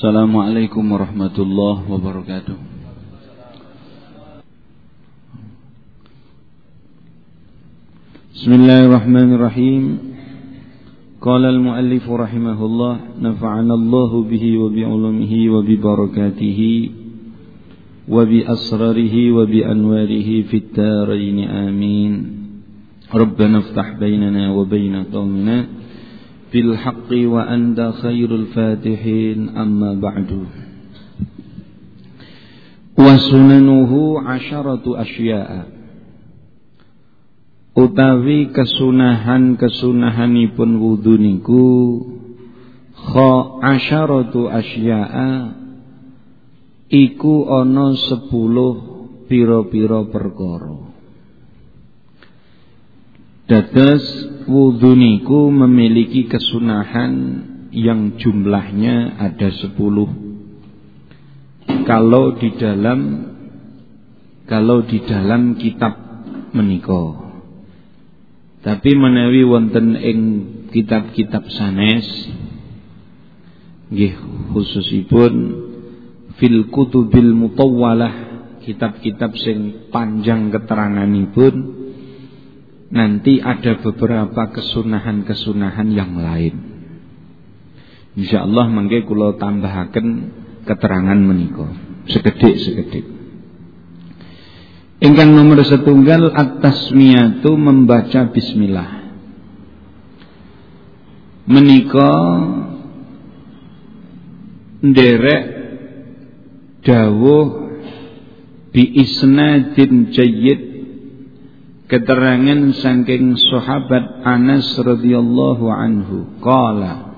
السلام عليكم ورحمة الله وبركاته بسم الله الرحمن الرحيم قال المؤلف رحمه الله نفعنا الله به وبعلمه وببركاته وبأسراره وبأنواره في الدارين آمين ربنا افتح بيننا وبين قومنا بالحق وأنت خير الفاتحين أما بعد وسننه عشرة أشياء utawi kesunahan-kesunahanipun wudu niku kha asyaratu asya'a iku ana sepuluh pira-pira perkara dados wudu niku memiliki kesunahan yang jumlahnya ada sepuluh. Kalau di dalam kalau di dalam kitab menika. Tapi menawi wonten ing kitab-kitab sanes nggih khususipun fil kutubil mutawwalah kitab-kitab sing panjang keteranganipun nanti ada beberapa kesunahan-kesunahan yang lain. Insyaallah mangke kula tambahaken keterangan menika sekedhik-sekedhik. Ingkang nomor setunggal at-tasmiyatu membaca bismillah. Menika nderek dawuh bi isnadin jayyid keterangan saking sahabat Anas radhiyallahu anhu. Qala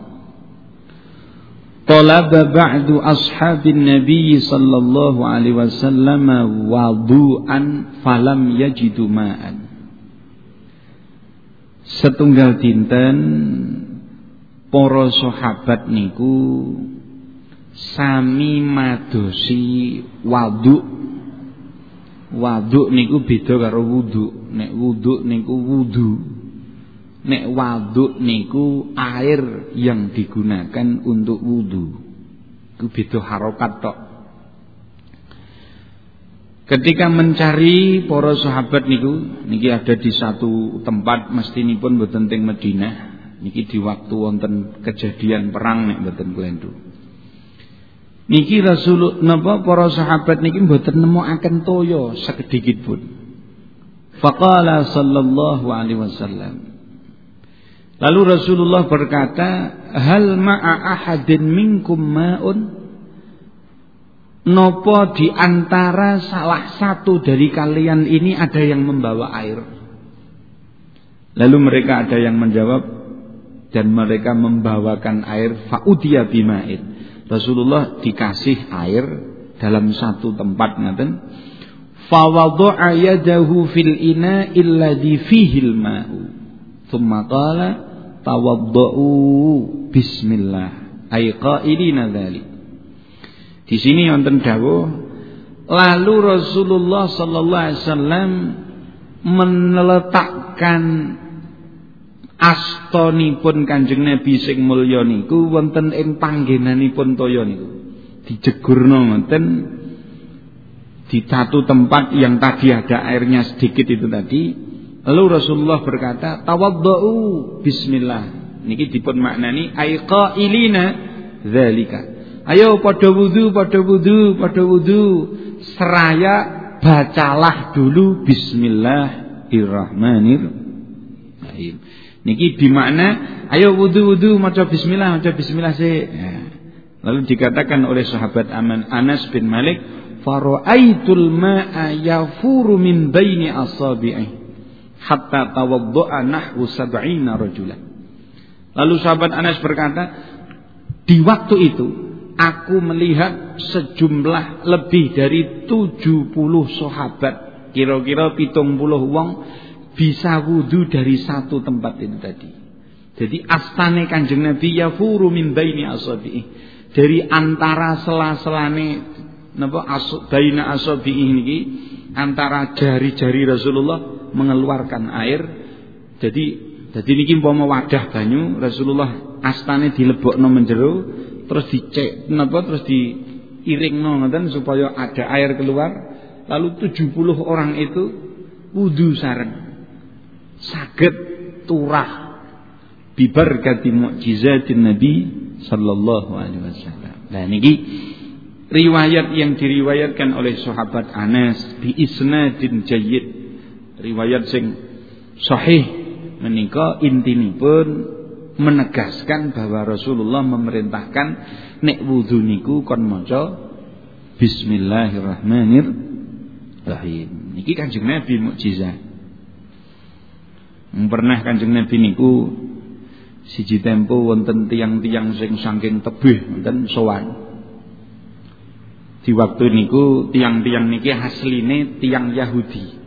Talaba ba'du ashabin Nabi sallallahu alaihi wasallam wudu'an falam yajidu ma'an. Setunggal dinten para sahabat niku sami madosi wudu' waduk niku beda karo wudhu nek wudu niku wudu. Nek waduk niku air yang digunakan untuk wudhu itu beda harokat tok. Ketika mencari para sahabat niku niki ada di satu tempat mestinipun mboten teng Madinah. Niki di waktu wonten kejadian perang nek mboten klendu. Niki Rasul napa para sahabat niki mboten nemokaken toya sekedikit pun faqala sallallahu alaihi wasallam Lalu Rasulullah berkata, "Hal ma'a ahadin minkum ma'un?" Nopo di antara salah satu dari kalian ini ada yang membawa air? Lalu mereka ada yang menjawab dan mereka membawakan air fa'udiya bima'in. Rasulullah dikasih air dalam satu tempat ngaten. Fawadha'a yadahu fil ina illadhi fihil ma'u. Thumma qala tawaddau. Bismillah. Ay qailina dzalik di sini wonten dawuh lalu Rasulullah sallallahu alaihi wasallam meletakkan astonipun Kanjeng Nabi sing mulya niku wonten ing panggenanipun toya niku. Dijegurno ngoten di satu tempat yang tadi ada airnya sedikit itu tadi Lalu Rasulullah berkata, "Tawaddau bismillah." Niki dipun maknani ai qailina dzalika. Ayo pada wudu, pada wudu, pada wudu. Seraya bacalah dulu bismillahirrahmanirrahim. Niki dimakna ayo wudu-wudu maca bismillah, maca bismillah sih. Ya. Lalu dikatakan oleh sahabat Aman Anas bin Malik, "Fara'aitul ma'a yafuru min baini asabi'i." hatta tawaddu'a nahwu sab'ina rajulan. Lalu sahabat Anas berkata, di waktu itu aku melihat sejumlah lebih dari 70 sahabat, kira-kira 70 wong bisa wudu dari satu tempat itu tadi. Jadi astane Kanjeng Nabi yafuru min baini asabi'i. Dari antara sela-selane napa? As baina asabi'i niki antara jari-jari Rasulullah mengeluarkan air. Jadi jadi niki umpama wadah banyu Rasulullah astane dilebokno menjero terus dicek napa? Terus diiringno ngoten supaya ada air keluar. Lalu 70 orang itu wudu sareng. Saged turah. Bibarkati mukjizatin Nabi sallallahu alaihi wasallam. Nah niki riwayat yang diriwayatkan oleh sahabat Anas bi isnadin jayyid. Riwayat sing sahih menika intinipun menegaskan bahwa Rasulullah memerintahkan nek wudu niku kon maca bismillahirrahmanirrahim. Niki Kanjeng Nabi mukjizat. Pernah Kanjeng Nabi niku siji tempo wonten tiang-tiang sing saking tebih wonten sowan. Di waktu niku tiang-tiang niki asline tiang Yahudi.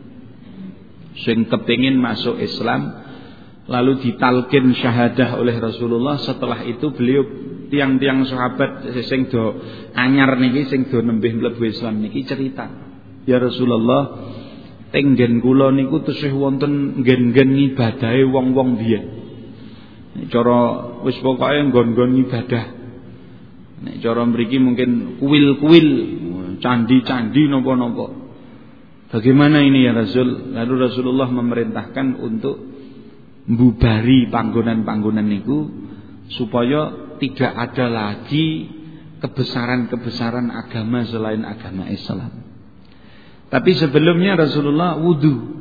Sing kepengin masuk Islam lalu ditalkin syahadah oleh Rasulullah setelah itu beliau tiang-tiang sahabat sing do anyar niki sing do nembih mlebu Islam niki cerita ya Rasulullah teng nggen kula niku tesih wonten nggen-nggen ngibadahe wong-wong biyen cara wis pokoke nggon-nggon ibadah nek cara mriki mungkin kuil-kuil candi-candi napa-napa. Bagaimana ini ya Rasul? Lalu Rasulullah memerintahkan untuk mbubari panggonan-panggonan niku supaya tidak ada lagi kebesaran-kebesaran agama selain agama Islam. Tapi sebelumnya Rasulullah wudhu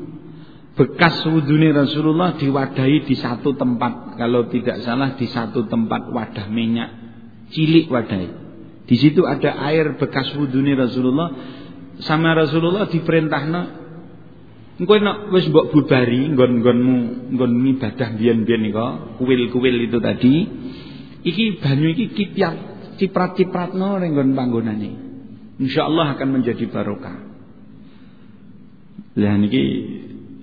Bekas wudhunya Rasulullah diwadahi di satu tempat. Kalau tidak salah di satu tempat wadah minyak Cilik wadahi Di situ ada air bekas wudhunya Rasulullah Sama Rasulullah diperintahnya Engko nek wis bubari nggon-nggonmu nggon ibadah biyen-biyen nika, kuil-kuil itu tadi, iki banyu iki kipiat ciprat-cipratno ning nggon panggonane. Insyaallah akan menjadi barokah. Lah niki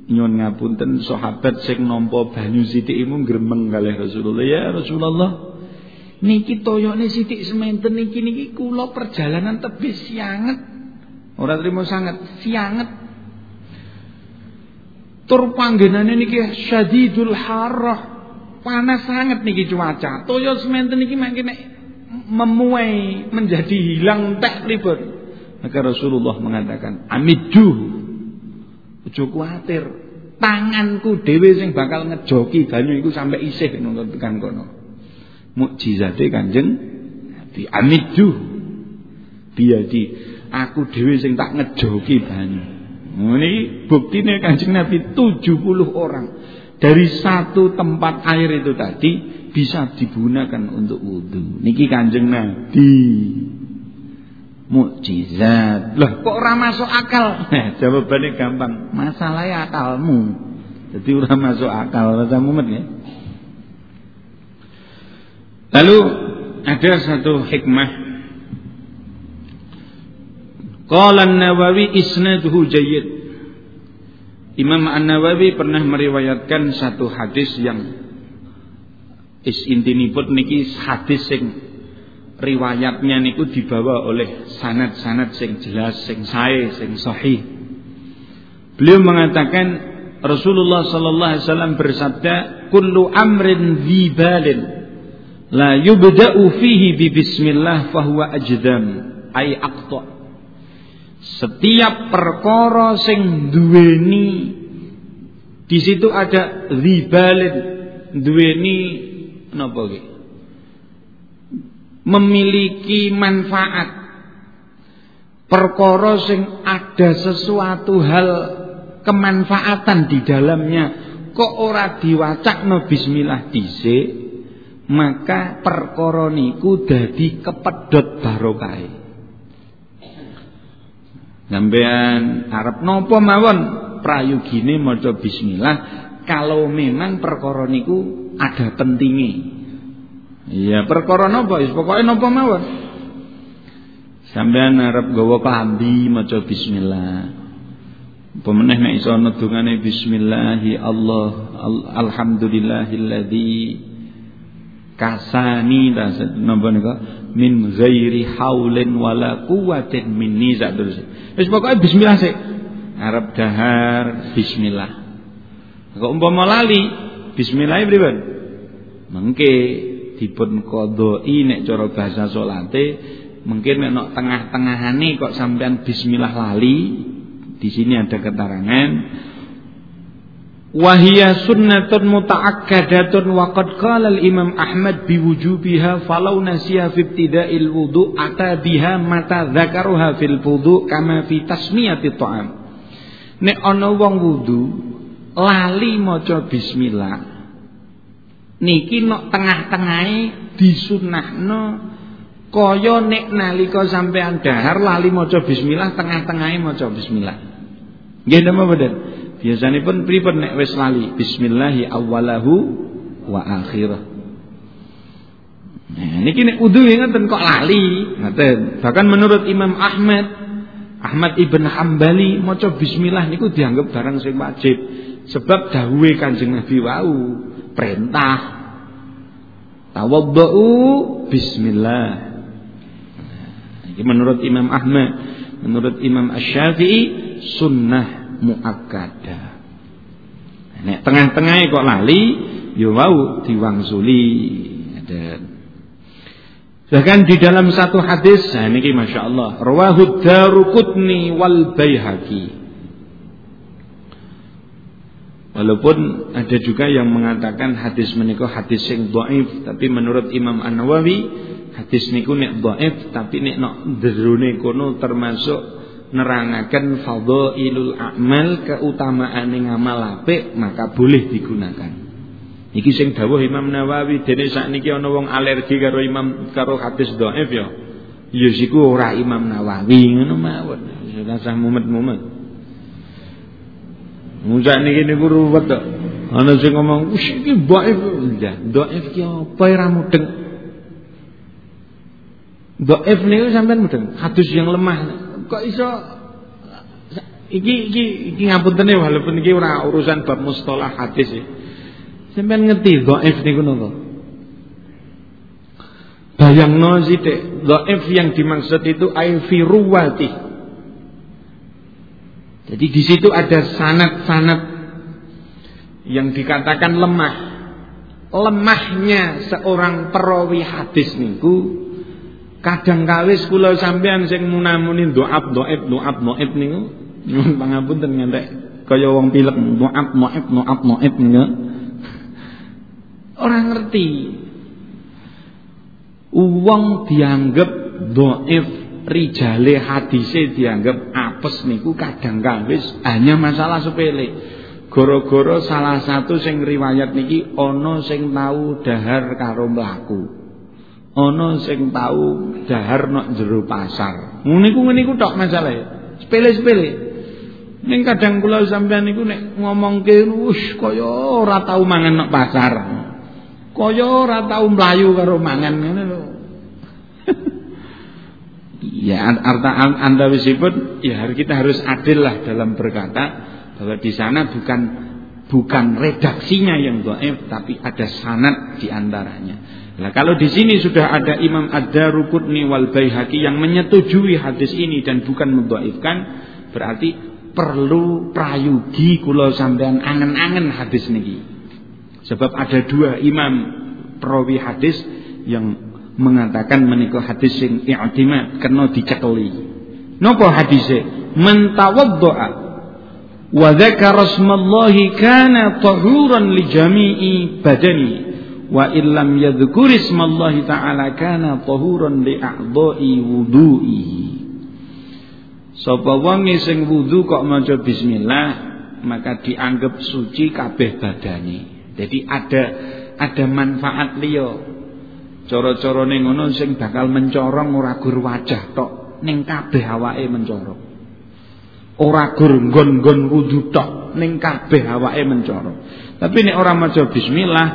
nyuwun ngapunten sahabat sing nampa banyu sithik imu gremeng kalih Rasulullah. Ya Rasulullah, niki toyone sithik sementen niki niki kula perjalanan tebih sianget. Ora trimo sanget, sianget Tur panggenane niki syadidul harrah. Panas sangat niki cuaca. Toyo sementen niki makin memuai menjadi hilang tak libur. Maka Rasulullah mengatakan, "Amidu." Ojo kuatir. Tanganku dhewe sing bakal ngejoki banyu iku sampai isih nang tekan kono. Mukjizate Kanjeng Nabi. Amidu. Biadi aku dhewe sing tak ngejoki banyu. Ini buktinya kancing Nabi 70 orang dari satu tempat air itu tadi bisa digunakan untuk wudhu. Niki kanjeng Nabi. Mukjizat. Lah kok ora masuk akal? Nah, jawabannya gampang. Masalahnya akalmu. Jadi ora masuk akal, rasa mumet ya. Lalu ada satu hikmah Qala An-Nawawi isnaduhu jayyid. Imam An-Nawawi pernah meriwayatkan satu hadis yang is intinipun niki hadis sing riwayatnya niku dibawa oleh sanad-sanad sing jelas, sing sae, sing sahih. Beliau mengatakan Rasulullah sallallahu alaihi wasallam bersabda, "Kullu amrin dzibalin la yubda'u fihi bi bismillah fahuwa ajdam." Ai aqta. Setiap perkara sing duweni di situ ada ribalin duweni napa memiliki manfaat. Perkara sing ada sesuatu hal kemanfaatan di dalamnya kok ora diwacakno bismillah dhisik maka perkara niku dadi kepedhot barokah Sampean arep napa mawon prayogine maca bismillah kalau memang perkara niku ada pentinge. Iya, perkara napa? Wis pokoke napa mawon. Sampean arep gawa klambi maca bismillah. Pemeneh nek iso bismillahi Allah alhamdulillahilladzi kasani napa nika min ghairi haulin wala quwwatin minni sak terus. Wis pokoke bismillah sik. Arab dahar bismillah. Kok umpama lali bismillah pripun? Mengke dipun qadai nek cara bahasa salate mungkin nek tengah-tengahane kok sampean bismillah lali di sini ada keterangan Wahia sunnatun muta'akkadatun wa qad qala al-Imam Ahmad biwujubiha falau nasiya fi ibtida'il wudu ata biha mata dzakaruha fil wudu kama fi tasmiyati ta'am. Nek ana wong wudu lali maca bismillah niki nok tengah-tengahe disunahno kaya nek nalika sampean dahar lali maca bismillah tengah-tengahe maca bismillah. Nggih napa? Biasanya pun pripun nek wis lali bismillahi awalahu wa akhirah. Nah, niki nek wudu ngoten kok lali, ngoten. Bahkan menurut Imam Ahmad Ahmad Ibn Hambali maca bismillah niku dianggap barang sing wajib sebab dawuhe Kanjeng Nabi wau perintah tawaddu bismillah. Nah, menurut Imam Ahmad, menurut Imam Asy-Syafi'i sunnah muakkada. Nek tengah-tengah kok lali, yo ya wau diwangsuli. Bahkan di dalam satu hadis, nah ini masya Allah, rawahu Darukutni wal Baihaqi. Walaupun ada juga yang mengatakan hadis menikah hadis yang dhaif, tapi menurut Imam An Nawawi hadis niku nek dhaif tapi nek nok derune kono termasuk nerangaken fadhailul a'mal keutamaan ngamal apik maka boleh digunakan. Iki sing dawuh Imam Nawawi dene sakniki ana wong alergi karo imam karo hadis dhaif ya. Ya siku ora Imam Nawawi ngono mawon. Ora usah mumet-mumet. Mujak niki niku ruwet kok. Ana sing ngomong, "Wis iki dhaif." Ya, dhaif ki apa ora mudeng. Dhaif niku sampean mudeng, hadis yang lemah kok iso iki iki iki ngapuntene walaupun iki ora urusan bab mustalah hadis ya. Sampeyan ngerti dhaif niku napa? Bayangno sithik, dhaif yang dimaksud itu ai fi ruwati. Jadi di situ ada sanat-sanat yang dikatakan lemah. Lemahnya seorang perawi hadis niku Kadang kawis kula sampean sing munamuni doab doib doab doib niku nyuwun pangapunten ngantek kaya wong pilek doab doib doab doib niku. Orang ngerti. Uang dianggap doib rijale hadise dianggap apes niku kadang kawis hanya masalah sepele. Goro-goro salah satu sing riwayat niki ana sing tahu dahar karo mlaku ana sing tau dahar nok jero pasar. Ngene iku ngene iku tok masalahe. Sepele-sepele. Ning kadang kula sampean niku nek ngomongke wis kaya ora tau mangan nok pasar. Kaya ora tau mlayu karo mangan ngene lho. ya arta antawisipun ya kita harus adil lah dalam berkata bahwa di sana bukan bukan redaksinya yang dhaif tapi ada sanad di antaranya. Nah, kalau di sini sudah ada Imam Ad-Daruqutni wal Baihaqi yang menyetujui hadis ini dan bukan mendhaifkan, berarti perlu prayugi kula sampean angen-angen hadis niki. Sebab ada dua imam perawi hadis yang mengatakan menika hadis sing i'timad kena dicekeli. Napa hadise? Man tawaddaa wa dzakara kana tahuran li jami'i badani. Wa illam yadhkur ismallahi ta'ala kana tahuran li a'dha'i wudu'ihi sapa wong sing wudu kok maca bismillah maka dianggap suci kabeh badane jadi ada ada manfaat liya. Cara-carane ngono sing bakal mencorong ora gur wajah tok ning kabeh awake mencorong ora gur nggon-nggon wudu tok ning kabeh awake mencorong tapi nek ora maca bismillah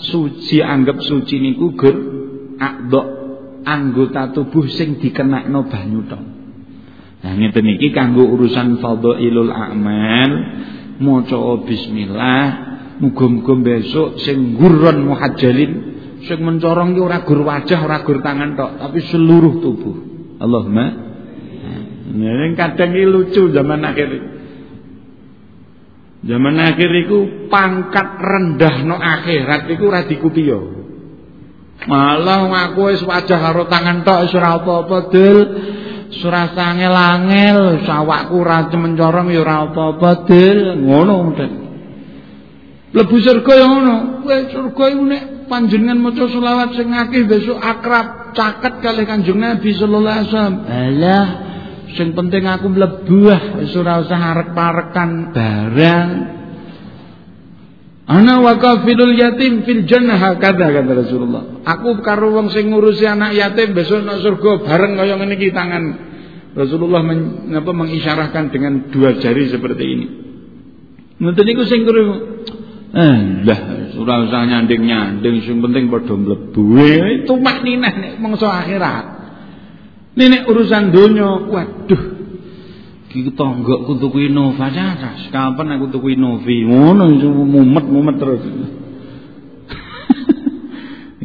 suci anggap suci niku gur akdok anggota tubuh sing dikenakno banyu tok. Nah ngeten iki kanggo urusan fadhailul a'mal maca bismillah muga-muga besok sing gurun muhajjalin sing mencorong ki ora gur wajah ora gur tangan tok tapi seluruh tubuh. Allahumma Nah, kadang ini lucu zaman akhir Zaman akhir iku pangkat rendah no akhirat iku ora dikupiyo. Malah aku wis wajah karo tangan tok ora apa-apa, Dul. Surah sangel-angel, sawakku ora mencorong ya apa-apa, Dul. Ngono mudhen. Lebu surga ya ngono. Kowe surga iku nek panjenengan maca selawat sing akeh besok akrab caket kali Kanjeng Nabi sallallahu alaihi wasallam. Alah, sing penting aku mlebu wis ora usah arek-parekan barang. Ana wa kafilul yatim fil jannah kata kata Rasulullah. Aku karo wong sing ngurusi anak yatim besok nang surga bareng kaya ngene iki tangan. Rasulullah apa, mengisyarahkan dengan dua jari seperti ini. Ngoten niku sing kuru Eh, lah ora usah nyanding-nyanding sing penting padha mlebu. Itu makninah nek mangsa akhirat. Nek urusan donya, waduh Ki tonggokku tuku Innova caras. Kapan aku tuku Innovi? Ngono mumet-mumet terus.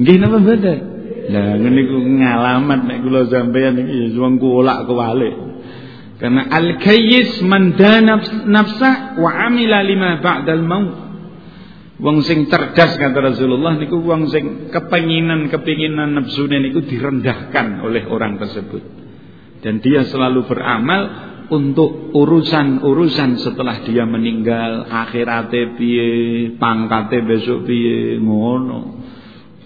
Nggih napa mboten? Lah ngene iku ngalamat nek kula sampeyan iki wong kulak kewalik. Karena al-kayyis man nafsa wa amila lima ba'dal maut. Wong sing cerdas kata Rasulullah niku wong sing kepenginan-kepinginan nafsune niku direndahkan oleh orang tersebut. Dan dia selalu beramal untuk urusan-urusan setelah dia meninggal akhirate piye pangkate besok piye ngono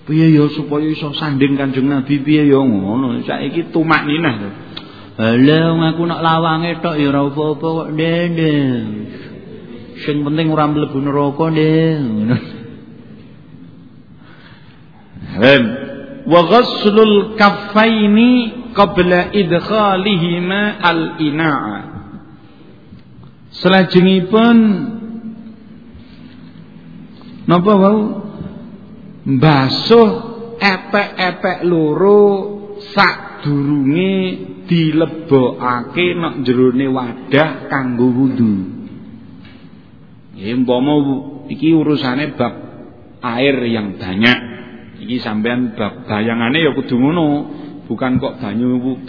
piye ya supaya iso sanding Kanjeng Nabi piye ya ngono saiki tumak ninah Lah aku nak lawange tok ya ora apa-apa kok. Sing penting ora mlebu neraka, Ndek. Wa ghaslul kaffaini qabla idkhalihima al-ina'a Selajengipun napa wau mbasuh epek-epek loro sadurunge dilebokake nok jerone wadah kanggo wudu. Ya umpama iki urusane bab air yang banyak. Iki sampean bab bayangane ya kudu ngono. Bukan kok banyu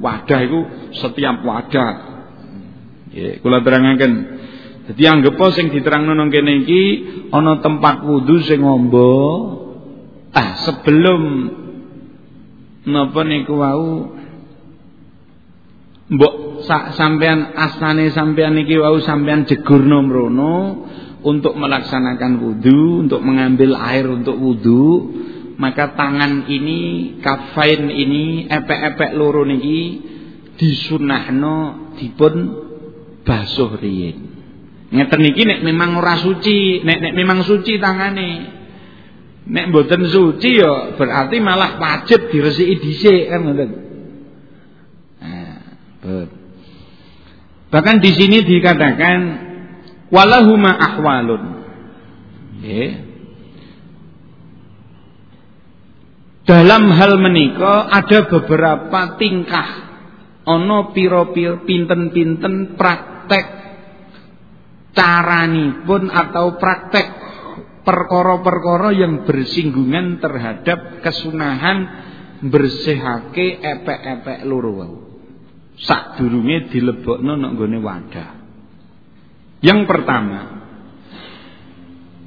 wadah itu setiap wadah. Ya, kula terangaken. Dadi anggap sing diterangno nang kene iki ana tempat wudu sing ngombo. Ah, sebelum napa niku wau mbok sampean asane sampean iki wau sampean jegurno mrono untuk melaksanakan wudu, untuk mengambil air untuk wudu, maka tangan ini kafain ini epek-epek loro niki disunahno dipun basuh riyin. Ngeten niki nek memang ora suci nek nek memang suci tangane. Nek mboten suci ya berarti malah wajib diresiki dhisik kan ngoten? Nah, bahkan di sini dikatakan walahuma ahwalun. Nggih Dalam hal menika ada beberapa tingkah. Ono piro-piro pinten-pinten praktek caranipun atau praktek perkara-perkara yang bersinggungan terhadap kesunahan bersihake epek-epek wau. Sadurunge dilebokno nek nggone wadah. Yang pertama,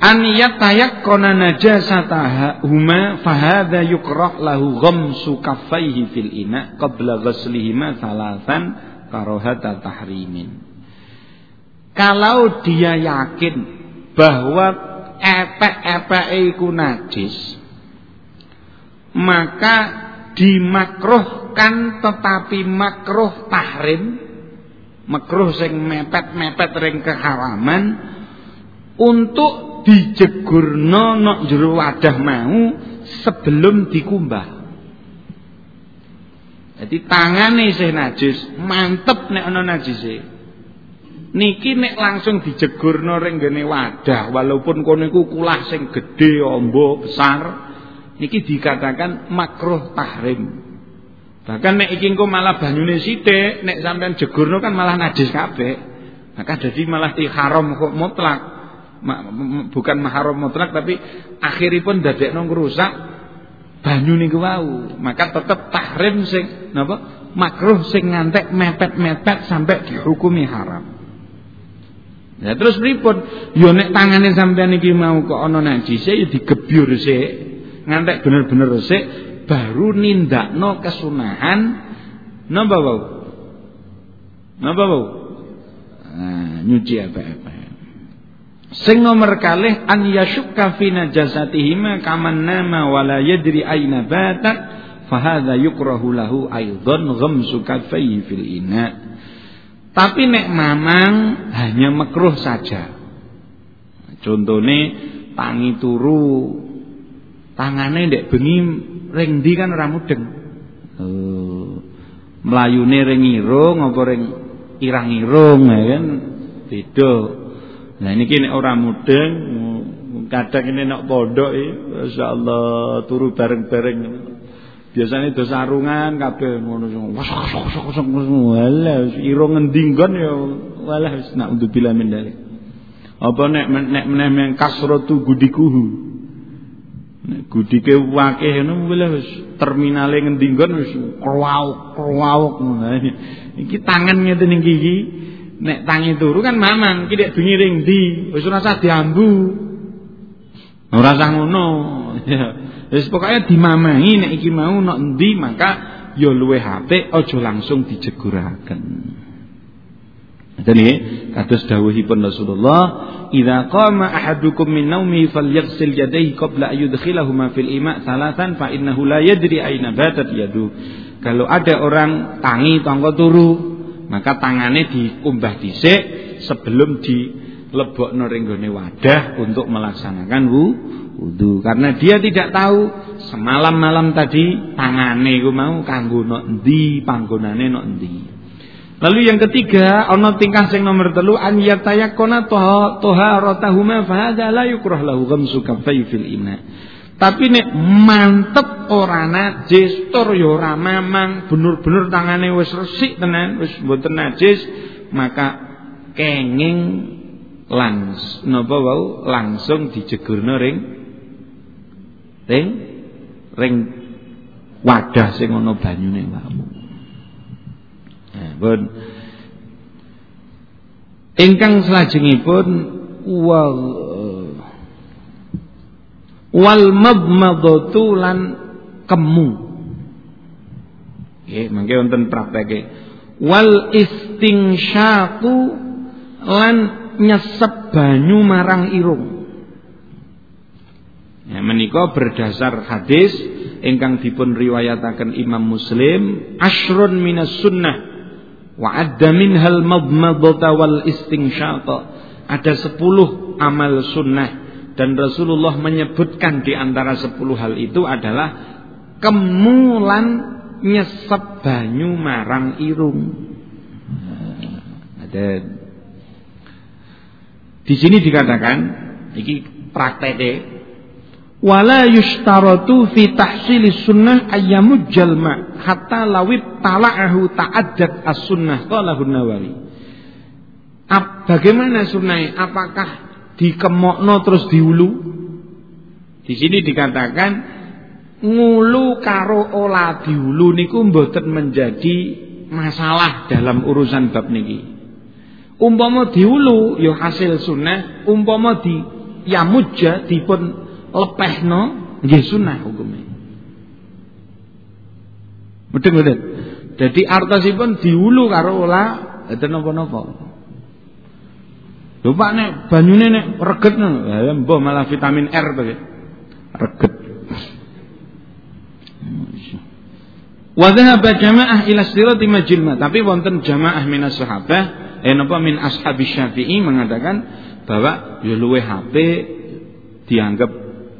an yatayakkona najasataha huma fahadha yukrah lahu ghamsu kaffaihi fil ina qabla ghaslihima salasan karohata tahrimin kalau dia yakin bahwa epek-epek iku najis maka dimakruhkan tetapi makruh tahrim makruh sing mepet-mepet ring keharaman untuk dijegurno nok jero wadah mau sebelum dikumbah. Jadi tangane isih najis, mantep nek ana najise. Niki nek langsung dijegurno ring gene wadah walaupun kono iku kulah sing gedhe ombo besar niki dikatakan makruh tahrim. Bahkan nek iki engko malah banyune sithik, nek sampean jegurno kan malah najis kabeh. Maka jadi malah di haram kok mutlak. Bukan mahram mutlak tapi akhiripun dadekno ngrusak banyu niku wau. Maka tetep tahrim sing napa? Makruh sing ngantek mepet-mepet sampai dihukumi haram. Ya terus pripun? Yo nek tangane sampean iki mau kok ana najise ya digebyur sik ngantek bener-bener resik baru nindakno kesunahan napa wau napa wau nah, nyuci apa-apa Sing nomor kalih an yashukka fi najasatihima kaman nama wala yadri aina batat fahadha yukrahu lahu aidan ghamsu kaffayhi fil ina. Tapi nek mamang hanya makruh saja. Contone tangi turu tangane ndek bengi ring ndi kan ora mudeng. Oh. Mlayune ring irung apa ring irang-irung ya kan beda. Nah ini kini orang mudeng, kadang ini nak pondok ya, masya Allah turu bareng-bareng. Biasanya itu sarungan kabeh ngono wasok walah irung ngendinggon ya walah wis nak untuk bila mendali. Apa nek nek meneh men kasratu gudikuhu. Gudike wakeh ngono walah wis terminale ngendinggon wis klauk klauk ngono. Iki tangan ngeten iki nek tangi turu kan mamang ki nek bengi ring ndi? Wis ora usah diambu. Ora usah ngono. Wis pokoke dimamahi nek iki mau nek endi maka ya luwe apik aja langsung dijeguraken Jadi kados dawuhipun Rasulullah, "Idza qama ahadukum min naumi falyaghsil yadayhi qabla an yudkhilahuma fil ima' salatan fa innahu la yadri aina batat yadu." Kalau ada orang tangi tangga turu, maka tangannya diumbah dhisik sebelum dilebokno ring wadah untuk melaksanakan wudu karena dia tidak tahu semalam malam tadi tangannya iku mau kanggo nok endi panggonane nok Lalu yang ketiga, ana tingkah sing nomor telu an yatayakkona taharatahuma fa hadza la yukrah lahu ghamsu kaffai fil ina. Tapi nek mantep ora najis, tur ya ora mamang, bener-bener tangane wis resik tenan, wis mboten najis, maka kenging langs napa wau langsung dijegurna ring ring ring wadah sing ana banyune wau. Pun. Ingkang salajengipun wal wal mabmadatu lan kemu. Nggih mangke wonten prakteke. Wal istingsyaku lan nyesep banyu marang irung. Ya menika berdasar hadis ingkang dipun riwayataken Imam Muslim asrun minas sunnah wa adda minhal madmadata wal istingsyaqa ada sepuluh amal sunnah. Dan Rasulullah menyebutkan di antara sepuluh hal itu adalah kemulan nyesep banyu marang irung. Ada. Di sini dikatakan iki prakteknya wala yustaratu fi sunnah ayyamud jalma hatta lawit tala'ahu ta'addat as-sunnah qala Nawawi. Bagaimana sunnah? Apakah dikemokno terus diulu. Di sini dikatakan ngulu karo olah diulu niku mboten menjadi masalah dalam urusan bab niki. Umpama diulu ya hasil sunnah, umpama di yamuja dipun lepehno nggih sunnah hukumnya. Betul betul. Jadi artosipun diulu karo olah itu napa-napa. Lho Pak nek banyune reget ya malah vitamin R to Reget. Wa dhahaba jamaah ila sirati majilma, tapi wonten jamaah minas sahabah eh napa min ashabi Syafi'i mengatakan bahwa ya luwe HP dianggap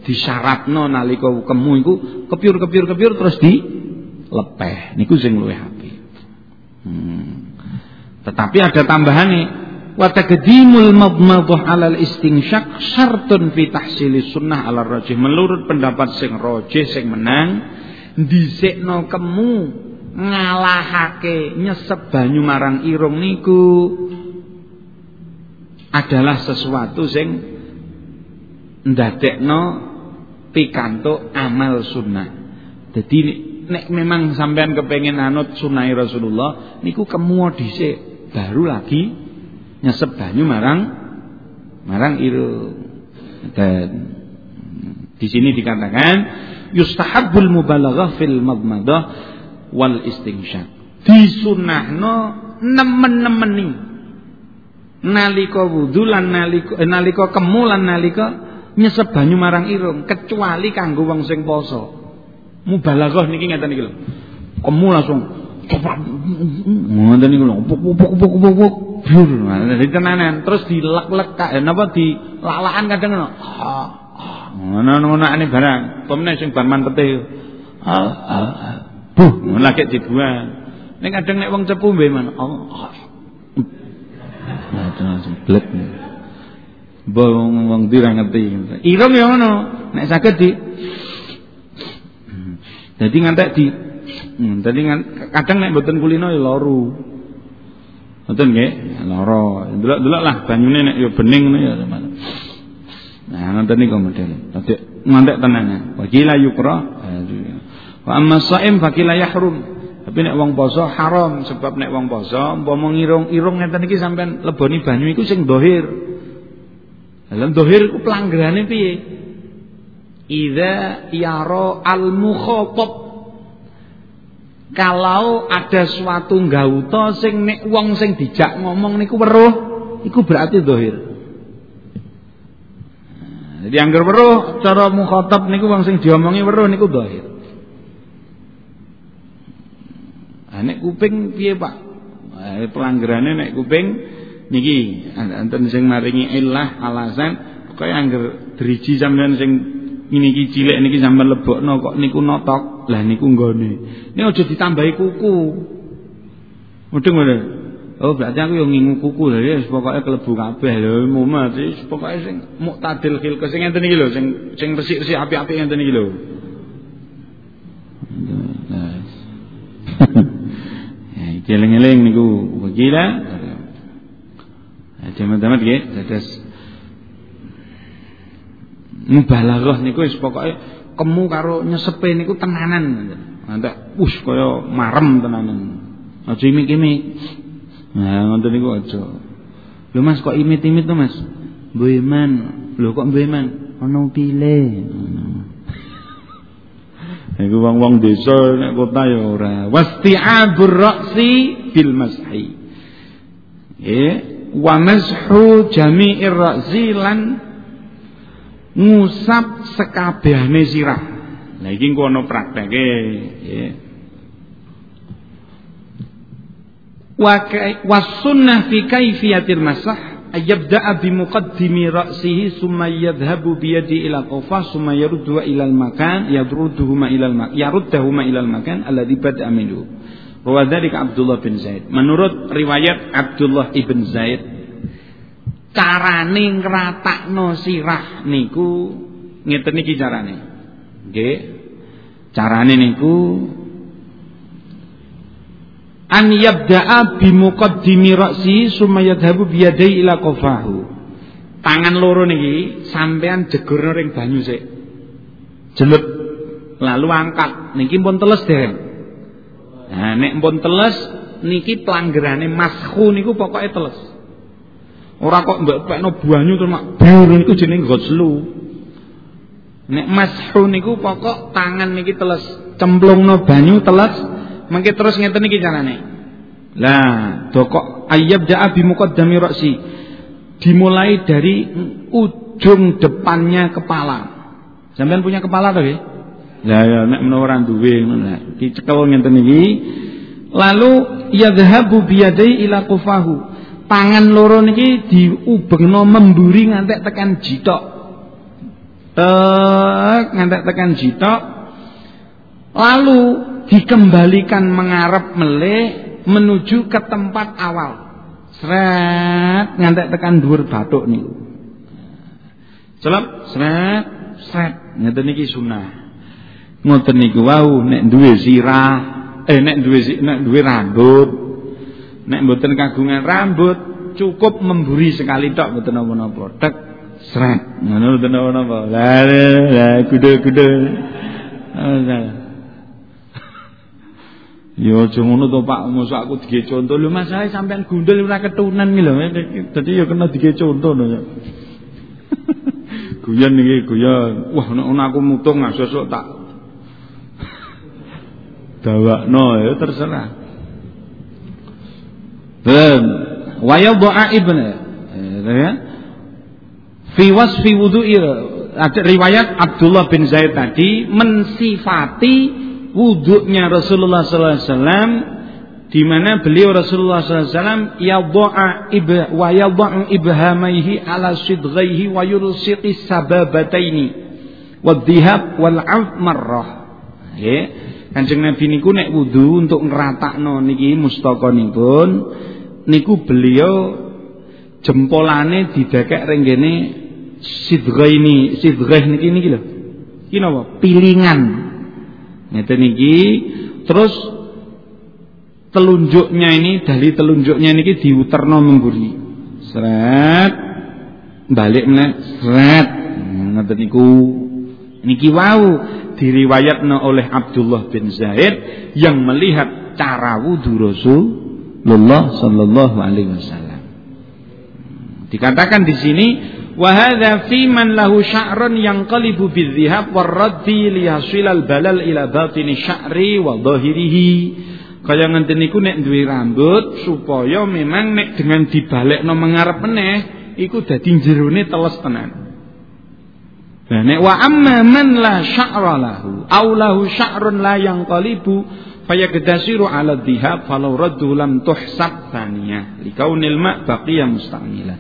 disyaratno nalika kemu iku kepiur-kepiur-kepiur terus di lepeh niku sing luwe HP. Hmm. Tetapi ada tambahan wa taqdimul madmadah 'alal istinsyak syartun fi tahsili sunnah 'ala rajih menurut pendapat sing rajih sing menang dhisikno kemu ngalahake nyesep banyu marang irung niku adalah sesuatu sing ndadekno pikantuk amal sunnah. Jadi nek memang sampean kepengen anut sunnah Rasulullah niku kemu dhisik baru lagi nyesep banyu marang marang irung dan Di sini dikatakan yustahabbul mubalaghah fil madmadah wal istinsyaq. Disunahno nemen-nemeni nalika wudu lan nalika eh, nalika kemu lan nalika nyesep banyu marang irung kecuali kanggo wong sing poso. Mubalaghah niki ngeten iki lho. Kemu langsung ngoten niku lho. Puk puk puk puk puk puk. Jadi tenanan terus dilek-lek napa dilalakan kadang ngono. Ngono-ngono ane barang. Pemene sing mantete. Ah, ah. Buh, lagi dibuang. Ning kadang nek wong cepu mbeh man. Nah, langsung blek. Mbah wong ngerti. Irung ya ngono. Nek saged di Jadi ngantek di Hmm, tadi kadang nek mboten kulino ya loru. Ngoten nggih, lara. Delok-delok lah banyune nek ya bening ngono ya. Nah, ngoten niku model. Dadi ngantek tenanan. Wakila yukra. Wa amma shaim yahrum. Tapi nek wong poso haram sebab nek wong poso umpama ngirung-irung ngeten iki sampean leboni banyu iku sing dohir. Dalam dohir ku pelanggarane piye? Idza yara al-mukhatab kalau ada suatu gauta sing nek wong sing dijak ngomong niku weruh, iku berarti dohir. Jadi angger weruh cara mukhatab niku wong sing diomongi weruh niku dohir. Nah, nek kuping piye Pak? Nah, nek kuping niki enten sing maringi ilah alasan pokoke angger driji sampean sing niki cilik niki sampean lebokno kok niku notok lah niku nggone. Ini aja ditambahi kuku. Mudeng ngono. Oh berarti aku yang ngingu kuku lha ya pokoke klebu kabeh lho mumet wis pokoke sing muktadil khilqah sing ngenten iki lho sing sing resik-resik apik-apik ngenten iki lho. Ya iki eling-eling niku wakila. Jaman-jaman nggih dados mubalaghah niku wis pokoke kemu karo nyesepe niku tenanan. Nanti us kaya marem tenanan. Aja imik-imik. Nah, ngoten niku aja. Lho Mas kok imit-imit to Mas? Mbok iman. Lho kok mbok iman? Ana pile. Iku wong-wong desa nek kota ya ora. Wasti'abur ra'si bil mashi. Ya, wa mashu jami'ir ra'si lan ngusap sekabehane sirah. Nah iki engko ana prakteke ya. Wa sunnah fi kaifiyatil masah ayabda'a bi muqaddimi ra'sihi summa yadhhabu bi yadi ila qafa summa yaruddu ila al makan yadrudduhuma ila al makan yarudduhuma ila al makan alladhi bada'a minhu. Wa Abdullah bin Zaid. Menurut riwayat Abdullah ibn Zaid carane ngratakno sirah niku ngeten iki carane. Nggih. Carane niku an yabda'a bi muqaddimi ra'si summa yadhhabu bi yadayhi ila qafahu. Tangan loro niki sampean jegurno ring banyu sik. Jelep lalu angkat. Niki pun teles dereng. Nah nek pun teles niki pelanggerane mashu niku pokoke teles. Ora kok mbok pekno banyu terus mak biru niku jenenge ghuslu. Nek mashu niku pokok tangan niki teles cemplungno banyu teles mengke terus ngeten iki carane. Lah, dokok ayyab ja'a bi muqaddami ra'si. Dimulai dari ujung depannya kepala. Sampean punya kepala to nggih? Lah ya nek menawa ora duwe ngono. Iki cekel ngeten iki. Lalu yadhhabu biyadai ila qufahu tangan loro niki diubengno memburi ngantek tekan jitok. Tek ngantek tekan jitok. Lalu dikembalikan mengarep meleh menuju ke tempat awal. Sret ngantek tekan dhuwur bathuk niku. Celep sret sret ngeten niki sunah. Ngoten niku wau nek duwe sirah eh nek duwe nek duwe rambut Nek mboten kagungan rambut cukup memburi sekali tok mboten napa-napa. Tek sret. Ngono mboten napa-napa. Lah lah kudu-kudu. Ya aja ngono to Pak, mosok aku dige contoh. Lho masalah sampean gundul ora ketunan iki lho. Dadi ya kena dige contoh ya. guyon niki guyon. Wah nek aku mutung sesuk tak dawakno ya terserah. Wa yadha'a ibn ya. Fi wasfi wudu'i riwayat Abdullah bin Zaid tadi mensifati wudhunya Rasulullah sallallahu alaihi wasallam di mana beliau Rasulullah SAW yadha'a ibh wa yadha'u ibhamaihi ala sidghaihi wa yulsiqi sababataini wadhihab wal marrah. Nggih Kanjeng Nabi niku nek wudu untuk ngratakno niki mustakonipun niku beliau jempolane didekek renggene sidghaini sidghaih niki niki lho. Iki napa pilingan. Ngeten niki. Terus telunjuknya ini dari telunjuknya ini diuterno memburi seret balik meneh. Seret ngoten niku. Niki wau diriwayatno oleh Abdullah bin Zaid yang melihat cara wudu Rasulullah sallallahu alaihi wasallam dikatakan di sini wa hadza fi man lahu sya'run yanqalibu bidzihab warraddi liyasilal balal ila batini sya'ri wa dhahirihi Kaya ngenten niku nek duwe rambut supaya memang nek dengan dibalekno mengarep meneh iku dadi jerone teles tenan. Nah nek wa amma man la sya'ra lahu aw lahu sya'run la yanqalibu fayagdasiru ala dhihab falau raddu lam tuhsab thaniyah likaunil ma' baqiya musta'milan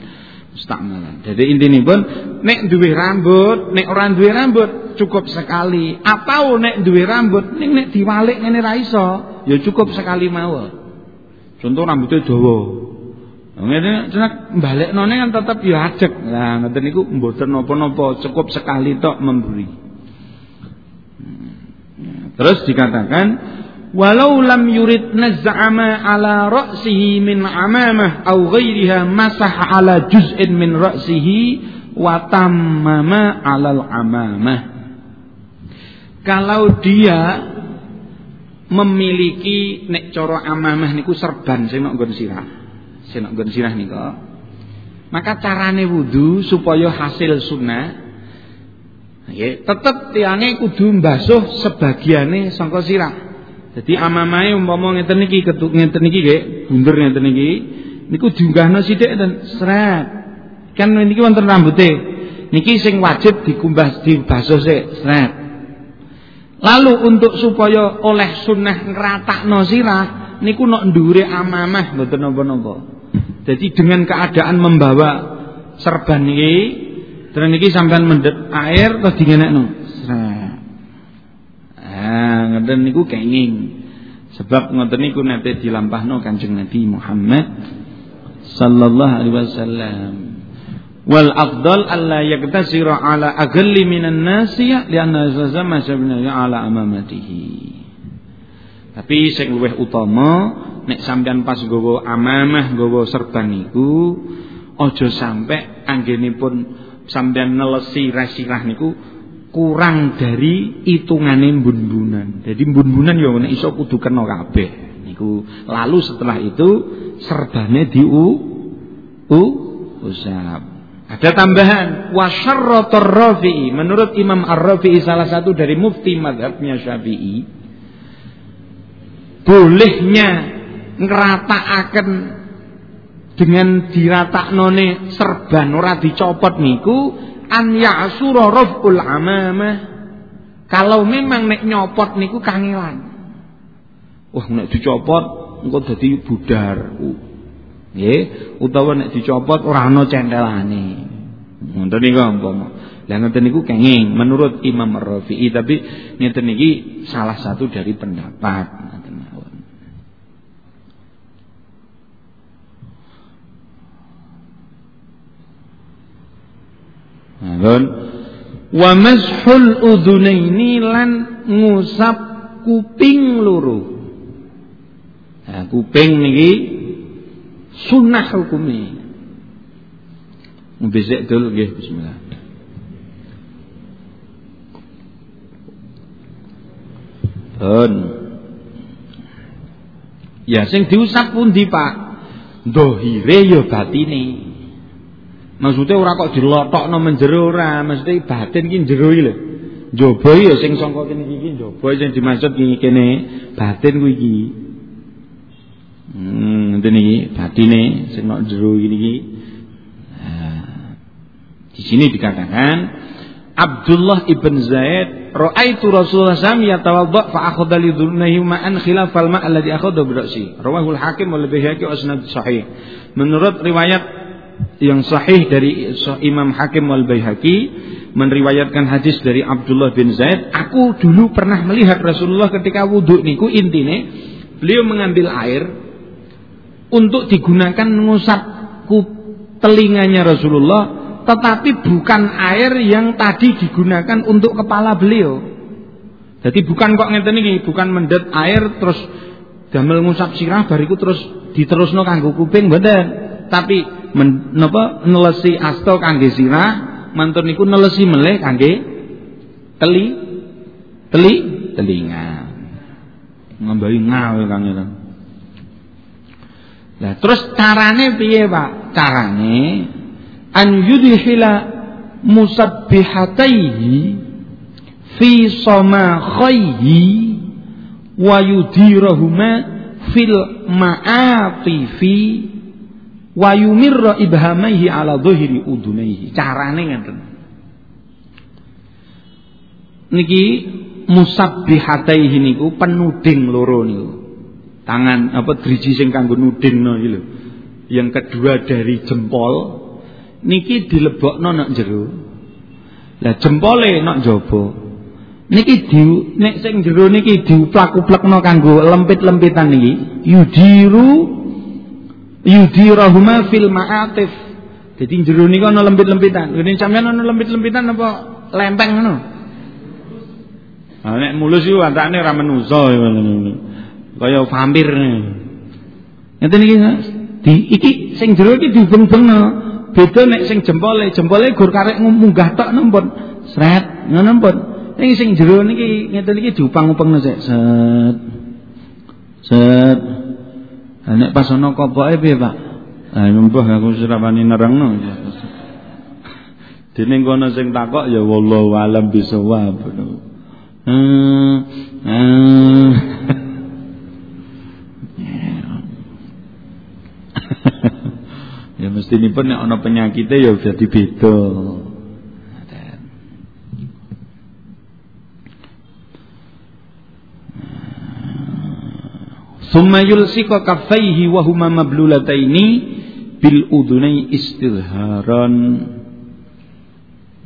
musta'malan. Jadi intine pun nek duwe rambut, nek ora duwe rambut cukup sekali. Atau nek duwe rambut ning nek diwalik ngene ra iso ya cukup sekali mawon. Contoh rambutnya dawa. Ngene cenak baleknone kan tetep ya ajek. Lah ngoten niku mboten napa-napa, cukup sekali tok memberi. Terus dikatakan walau lam yurid naz'ama ala ra'sihi min amamah au ghairiha masah ala juz'in min ra'sihi wa tammama alal amamah kalau dia memiliki nek cara amamah niku serban sing nggon sirah. Sing nek nggon sirah nika. Maka carane wudu supaya hasil sunnah nggih tetep tiange kudu mbasuh sebagiane sangka sirah. Jadi amamahe umpama ngeten niki ketuk ngeten niki nggih, bunder ngeten niki niku diunggahno sithik dan seret. Kan niki wonten rambuté. Niki sing wajib dikumbah dibasuh sik, seret. Lalu untuk supaya oleh sunnah ngeratakno sirah niku nok ndure amamah mboten napa-napa. Jadi dengan keadaan membawa serban niki, terus niki sampean mendet air terus dingenekno. Ah, ngoten niku kenging. Sebab ngoten niku nate dilampahno Kanjeng Nabi Muhammad sallallahu alaihi wasallam. Wal afdal alla yaktasira ala agalli minan nasiya lianna zazama sabna ala amamatihi. Tapi sing luwih utama nek sampean pas nggawa amamah nggawa serban niku aja sampe anggenipun sampean nelesi resirah niku kurang dari hitungane bun-bunan. Jadi bun-bunan ya nek iso kudu kena kabeh niku. Lalu setelah itu serbane diu u usap. Ada tambahan wasyarratur Rafi'i. Menurut Imam Ar-Rafi'i salah satu dari mufti madhabnya Syafi'i, bolehnya ngeratakaken dengan dirataknone serban ora dicopot niku an ya'sura raf'ul amamah. Kalau memang nek nyopot niku kangelan. Wah nek dicopot engko dadi budar. Nggih, utawa nek dicopot ora ana centelane. Ngoten niku umpama. Lah ngoten niku kenging menurut Imam Rafi'i tapi ngeten niki salah satu dari pendapat ngoten mawon. Nah, wa mashul udhunaini lan ngusap kuping loro. Nah, kuping niki sunnah hukumi Mbisik dulu nggih bismillah. Pun. Ya sing diusap pundi, Pak? Dohire ya batine. Maksudnya ora kok dilotokno menjero ora, mesti batin ki jero iki lho. Ya sing sangka kene iki njaba sing dimaksud iki kene batin kuwi iki. Hmm, ngene iki batine sing nok jero iki iki. Nah, di sini dikatakan Abdullah ibn Zaid Ra'aitu Rasulullah SAW yatawadda fa akhadha li dhunnihi ma'an khilafal ma' alladhi akhadha bi ra'si. Rawahul Hakim wal Baihaqi wa sanad sahih. Menurut riwayat yang sahih dari Imam Hakim wal Baihaqi meriwayatkan hadis dari Abdullah bin Zaid, aku dulu pernah melihat Rasulullah ketika wudhu niku intine beliau mengambil air untuk digunakan mengusap telinganya Rasulullah tetapi bukan air yang tadi digunakan untuk kepala beliau. Jadi bukan kok ngeten iki, bukan mendet air terus damel ngusap sirah bariku terus diterusno kanggo kuping mboten. Tapi men, napa nelesi asta kangge sirah, mantun niku nelesi meleh kangge teli teli telinga. Ngambai ngawe kang Nah, terus carane piye, Pak? Carane an yudhila musabbihataihi fi samakhaihi wa yudirahuma fil ma'atifi wa yumirra ibhamaihi ala dhuhri udunaihi carane ngeten. Niki musabbihataihi niku penuding loro niku. Tangan apa driji sing kanggo nudingno iki lho. Yang kedua dari jempol. Niki dilebokno nak jero. Lah jempole nak jaba. Niki di nek sing jero niki diuplak-uplekno kanggo lempit-lempitan niki. Yudiru yudirahuma fil ma'atif. Jadi jero niki ana lempit-lempitan. Ngene sampean ana lempit-lempitan apa lempeng ngono? Nah, nek mulus iku antane ra menusa kaya vampir. Ngeten iki di iki sing jero iki diubeng-ubengno. Beda nek sing jempole, jempole gur karek munggah tok nempun. Sret, ngono pun. Ning sing jero niki ngeten iki diupang-upangno sik. Set. Set. Nek pas ana kopoke piye, Pak? Ah mbah aku surawani nerangno. Dene kono sing takok ya wallahu alam bisawab. Hmm. Hmm. Ya mesti ini pun ana penyakitnya ya jadi beda. Summa yulsika kaffaihi wa huma mablulataini bil udunai istidharan.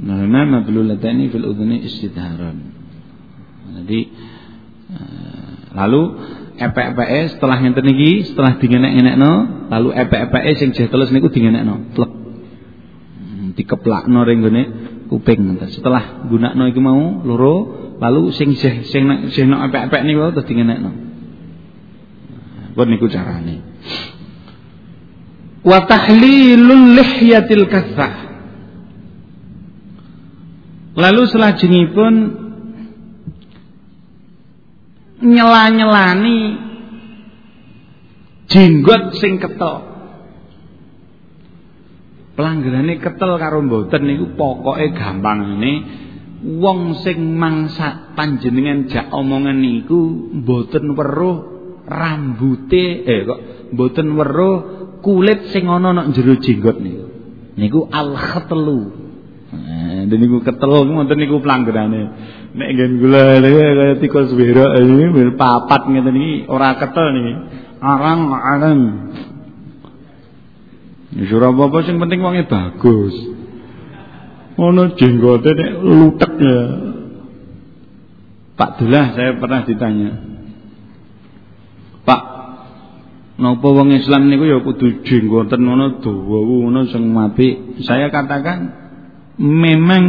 Nah, mablulataini. Jadi eh, lalu epek-epeke setelah ngenten iki, setelah dingenek-ngenekno, lalu epek-epeke sing niku dingenekno, plek. Hmm, dikeplakno ring gone kuping. Setelah gunakno iku mau loro, lalu sing sing sing epek-epek niku terus dingenekno. Pun niku carane. Wa tahlilul lihyatil kathah. Lalu selajengipun nyela-nyelani jenggot sing ketel. Pelanggarane ketel karo mboten niku pokoke gampangane wong sing mangsa panjenengan jak omongan niku mboten weruh rambute eh kok mboten weruh kulit sing ana nang jero jenggot niku. Niku al-khatlu. Nah, niku ketel ngoten niku pelanggarane. Nek nggen gula kaya tikus berak iki papat ngeten iki ora ketel niki. Arang-arang. Ya ora apa-apa sing penting wonge bagus. Ono jenggote nek lutek ya. Pak Dullah saya pernah ditanya. Pak, napa wong Islam niku ya kudu jenggoten ngono dawa ngono sing apik. Saya katakan memang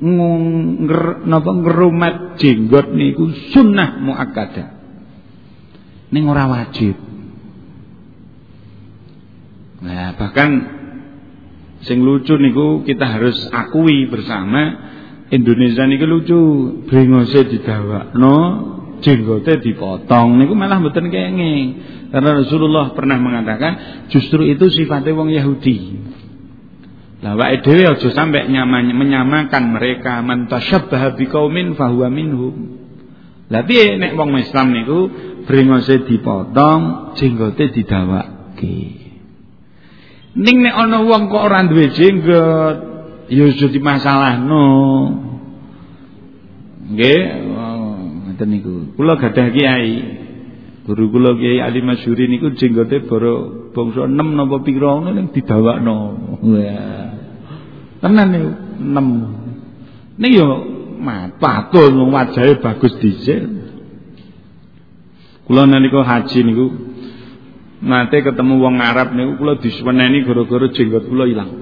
ngger napa ngrumat jenggot niku sunnah muakkadah. Ning ora wajib. Nah, bahkan sing lucu niku kita harus akui bersama Indonesia niku lucu, brengose didawakno, jenggote dipotong niku malah mboten kenging. Karena Rasulullah pernah mengatakan justru itu sifatnya wong Yahudi. Lah wae dhewe aja sampai menyamakan mereka man tasyabbaha biqaumin fahuwa minhum. Lah piye nek wong Islam niku brengose dipotong, jenggote didawake. Ning nek ana wong kok ora duwe jenggot, ya aja dimasalahno. Nggih, ngoten niku. Kula gadah kiai. Guru kula Kiai Ali Masyuri niku jenggote boro bangsa 6 napa pira ngono ning didawakno. Wah. Tenan niku 6. Ning yo patul wong wajahe bagus dhisik. Kula nalika haji niku nate ketemu wong Arab niku kula disuweneni gara-gara jenggot kula ilang.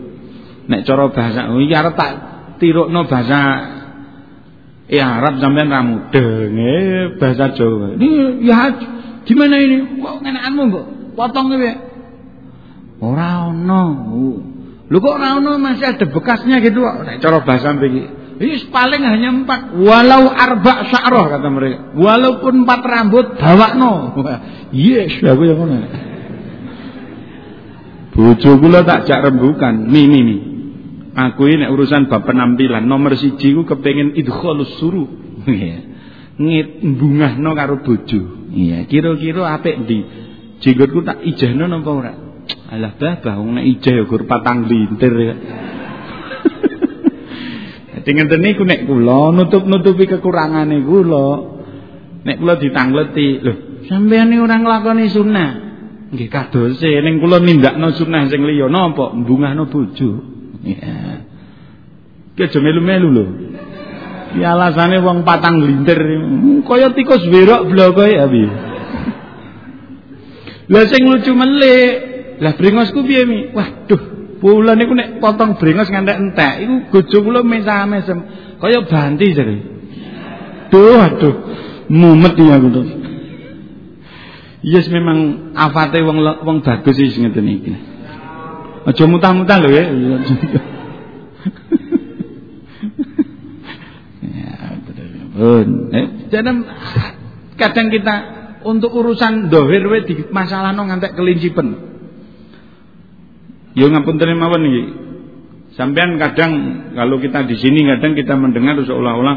Nek cara bahasa oh iki arep tak tirukno bahasa Ya Arab sampean ra mudeng, eh bahasa Jawa. Ini ya gimana ini? Kok ngenakanmu kok potong piye? Ora ono. Lu kok ora ono masih ada bekasnya gitu kok. Nek cara bahasa mriki. Ini paling hanya empat. Walau arba sya'roh kata mereka. Walaupun empat rambut bawakno. Yes, aku yang ngono. Bojo kula tak jak rembukan. Nih nih. Aku ini urusan bab penampilan nomor siji ku kepengin idkhalus suru. Ngit bungahno karo bojo. Iya, kira-kira apik ndi? Jenggotku tak ijahno napa ora? Alah babah wong nek ijah ya gur patang lintir. Dadi ngenten niku nek kula nutup-nutupi kekurangane kula. Nek kula ditangleti, lho, sampeyan ora nglakoni sunah. Nggih kadose ning kula nindakno sunah sing liya napa? Mbungahno bojo. Ya. Ki melu-melu lho. Ki alasane wong patang lintir kaya tikus werok bloko ya piye. Lah sing lucu melek. Lah brengosku piye mi? Waduh, pula niku nek potong brengos ngantek entek iku bojo kula mesam-mesem kaya banti jare. Duh, aduh. Mumet ya aku tuh. Yes memang afate wong wong bagus sih ngeten iki. Aja mutah-mutah lho ya. ya. Eh, kadang kita untuk urusan dohir we di masalah no ngantek kelincipen. Yo ngapunten mawon iki. Sampean kadang kalau kita di sini kadang kita mendengar seolah-olah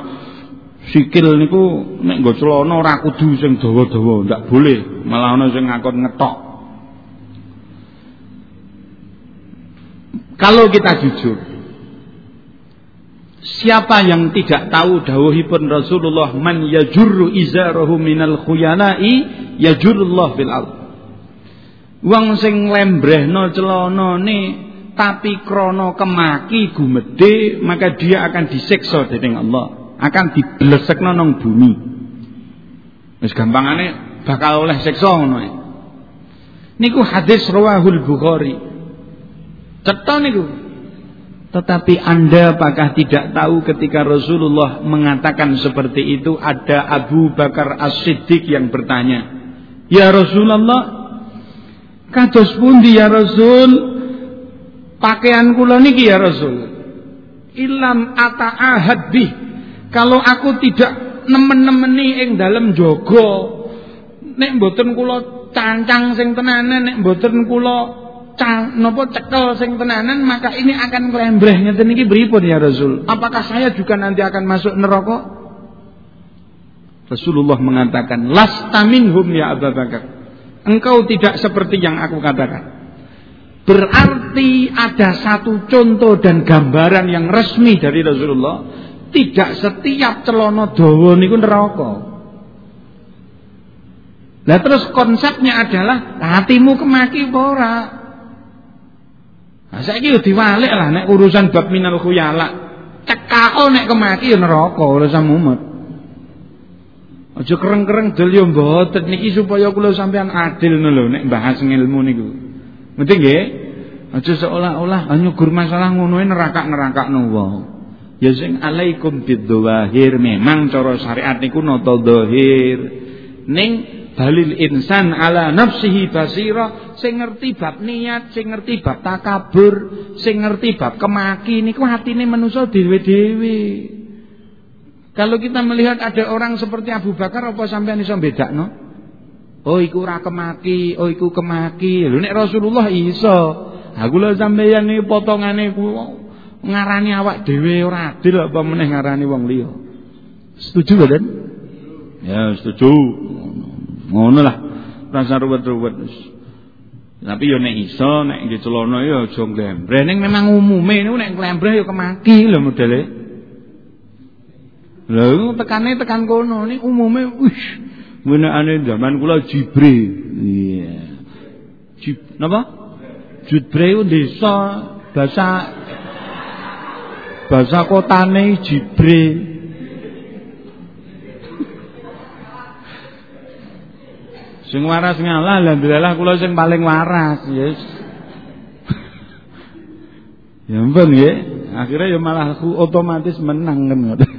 sikil niku nek nggo celana ora kudu sing dawa-dawa, ndak boleh. Malah ana sing ngakon ngetok. Kalau kita jujur, siapa yang tidak tahu dawuhipun Rasulullah man yajurru izarahu minal khuyana'i yajurullah fil ard. Wong sing lembrehno celanane tapi krono kemaki gumedhe maka dia akan disiksa dening Allah, akan diblesekno nang bumi. Wis gampangane bakal oleh siksa ngono Niku hadis rawahul Bukhari. Cetha niku. Tetapi Anda apakah tidak tahu ketika Rasulullah mengatakan seperti itu ada Abu Bakar As-Siddiq yang bertanya, "Ya Rasulullah, kados pundi ya Rasul? Pakaian kula niki ya Rasul. Ilam ata'ahad bih. Kalau aku tidak nemen-nemeni ing dalem jaga, nek mboten kula cancang sing tenanan, nek mboten kula nopo cekel sing tenanan maka ini akan klembreh ngeten iki pripun ya Rasul? Apakah saya juga nanti akan masuk neraka? Rasulullah mengatakan, "Lasta minhum ya Abu Bakar." Engkau tidak seperti yang aku katakan. Berarti ada satu contoh dan gambaran yang resmi dari Rasulullah, tidak setiap celana dawa niku neraka. Lah terus konsepnya adalah hatimu kemaki ora? Nah, saiki yo diwalik lah nek urusan bab minal khuyala. Cekako nek kemaki yo neraka ora mumet. Aja kereng-kereng dol yo mboten niki supaya kula sampean adil lho nek bahas ngilmu niku. Ngerti nggih? Aja seolah-olah nyugur masalah ngono nerakak-nerakakno wong. Ya sing alaikum bidzawahir memang cara syariat niku nata dzahir. Ning balil insan ala nafsihi basira sing ngerti bab niat sing ngerti bab takabur sing ngerti bab kemaki niku hatine manusa dhewe-dhewe kalau kita melihat ada orang seperti Abu Bakar apa sampean iso bedakno oh iku ora kemaki oh iku kemaki lho nek Rasulullah iso Ha kula sampeyan iki potongane ngarani awak dhewe ora adil apa meneh ngarani wong liya. Setuju mboten? Ya, setuju. Ngono lah. Rasa ruwet-ruwet. Tapi yo nek iso nek nggih celana yo aja nglembreh. Ning memang umume niku nek nglembreh yo kemaki lho modele. Lha tekane tekan kono ning umume wis menekane zaman kula jibre. Iya. Jib napa? Jibre ku desa bahasa bahasa kotane jibre. Sing waras ngalah alhamdulillah kula sing paling waras, yes. ya ampun nggih. Akhirnya ya malah aku otomatis menang kan ngoten.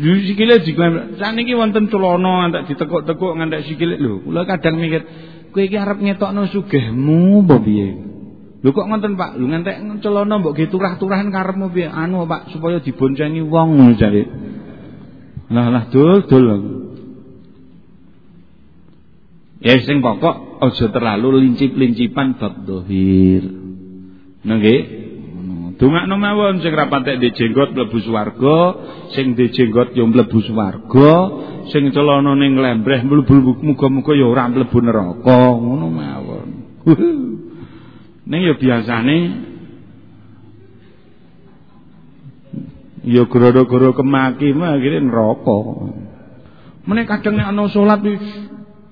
Sikile diklan saniki wonten celana antek ditekuk-tekuk ngantek sikile lho. Kula kadang mikir, kowe iki arep ngetokno sugihmu apa piye? Lho kok ngoten Pak? Lho ngantek celana mbok ge turah-turahan karepmu piye? Anu Pak supaya diboncengi wong ngono jare. Lah lah dul dul. Ya sing pokok aja terlalu lincip-lincipan bab dohir. Nggih. Dongakno mawon sing rapatek di jenggot mlebu swarga, sing di jenggot yo mlebu swarga, sing celanane nglembreh mlebu muga-muga ya ora mlebu neraka, ngono mawon. Ning ya biasane ya gara-gara kemaki mah akhire neraka. Meneh kadang nek ana salat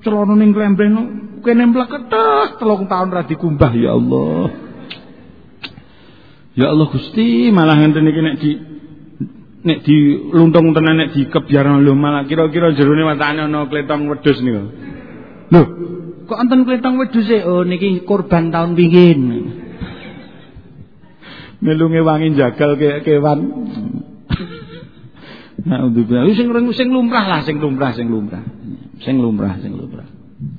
celana ning klembreng kene mleketeh telung tahun ra dikumbah ya Allah. Ya Allah Gusti, malah ngenten iki nek di nek di luntung tenan nek dikebiaran lho malah kira-kira jerone watane ana kletong wedhus niku. Lho, kok enten kletong wedhus e? Oh niki kurban tahun pingin. Melunge wangi jagal ke kewan. Nah, sing sing lumrah lah, sing lumrah, sing lumrah. Sing lumrah, sing lumrah.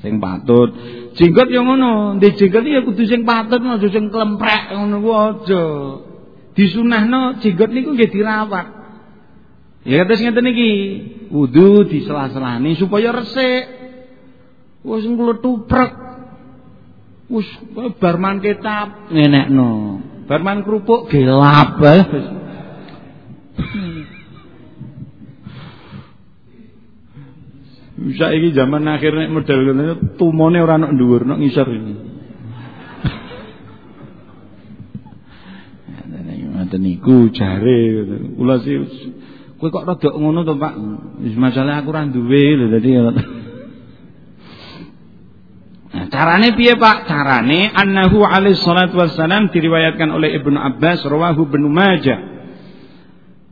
Sing patut. Jenggot yang ngono, ndek jenggot ya kudu sing patut, aja sing klemprek ngono ku aja. Disunahno jenggot niku nggih dirawat. Ya kados ngeten iki, wudu disela-selani supaya resik. Wis ngletuprek. Wis barman kitab ngenekno. Barman kerupuk gelap. Saiki zaman akhir nek model ngene tumone ora ana dhuwur, nek ngisor ini. Ngoten niku jare kula sih kowe kok rada ngono to Pak. Wis masalah aku ora duwe lho dadi Nah, carane piye Pak? Carane annahu alaihi salatu wassalam diriwayatkan oleh Ibnu Abbas rawahu Ibnu Majah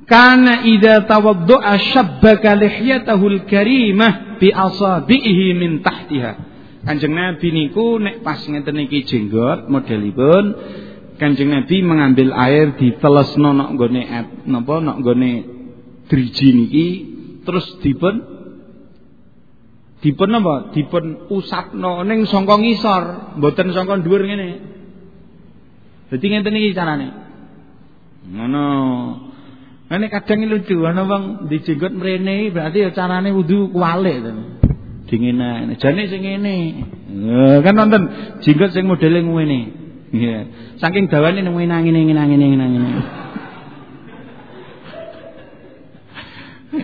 Kana idza tawaddu'a syabbaka lihyatahu al-karimah bi asabihi min tahtiha. Kanjeng Nabi niku nek pas ngeten iki jenggot modelipun Kanjeng Nabi mengambil air ditelesno nok nggone napa nok nggone driji niki terus dipun dipun apa dipun usapno ning sangka ngisor mboten sangka dhuwur ngene. Dadi ngeten iki carane. Ngono. Nah, ini kadang lucu, ana wong dijenggot mrene berarti ya carane wudu kuwalik to. Dingene, jane sing ngene. kan nonton jenggot sing modele ngene. Iya. Saking dawane nemu ngene ngene ngene ngene ngene.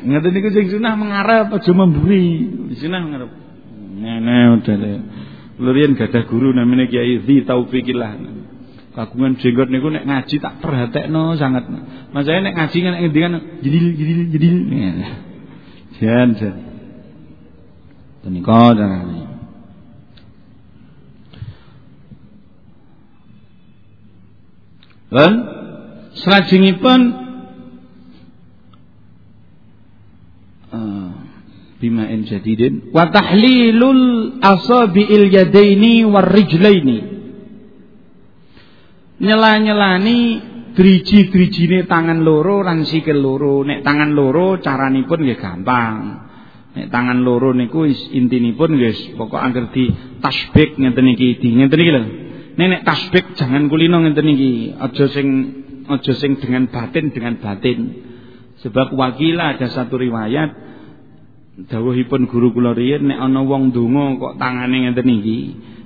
Ngoten niku sing sunah mengarep aja memburi. Sunah mengarep. Ngene modele. Lurian gadah guru namanya Kiai Zi Taufikillah kagungan jenggot niku nek ngaji tak perhatekno sangat. Masane nek ngaji nek ngendikan jedil jedil jedil. Jan jan. Punika carane. Lan salajengipun uh, bima'in jadidin wa tahlilul asabi'il yadaini war rijlaini nyela-nyelani driji-drijine tangan loro lan sikil loro. Nek tangan loro caranipun nggih gampang. Nek tangan loro niku intinipun nggih pokok angger di tasbih ngeten iki di ngeten iki lho. Nek nek tasbih jangan kulino ngenten iki. Aja sing aja sing dengan batin dengan batin. Sebab wakilah ada satu riwayat dawuhipun guru kula riyin nek ana wong donga kok tangane ngenten iki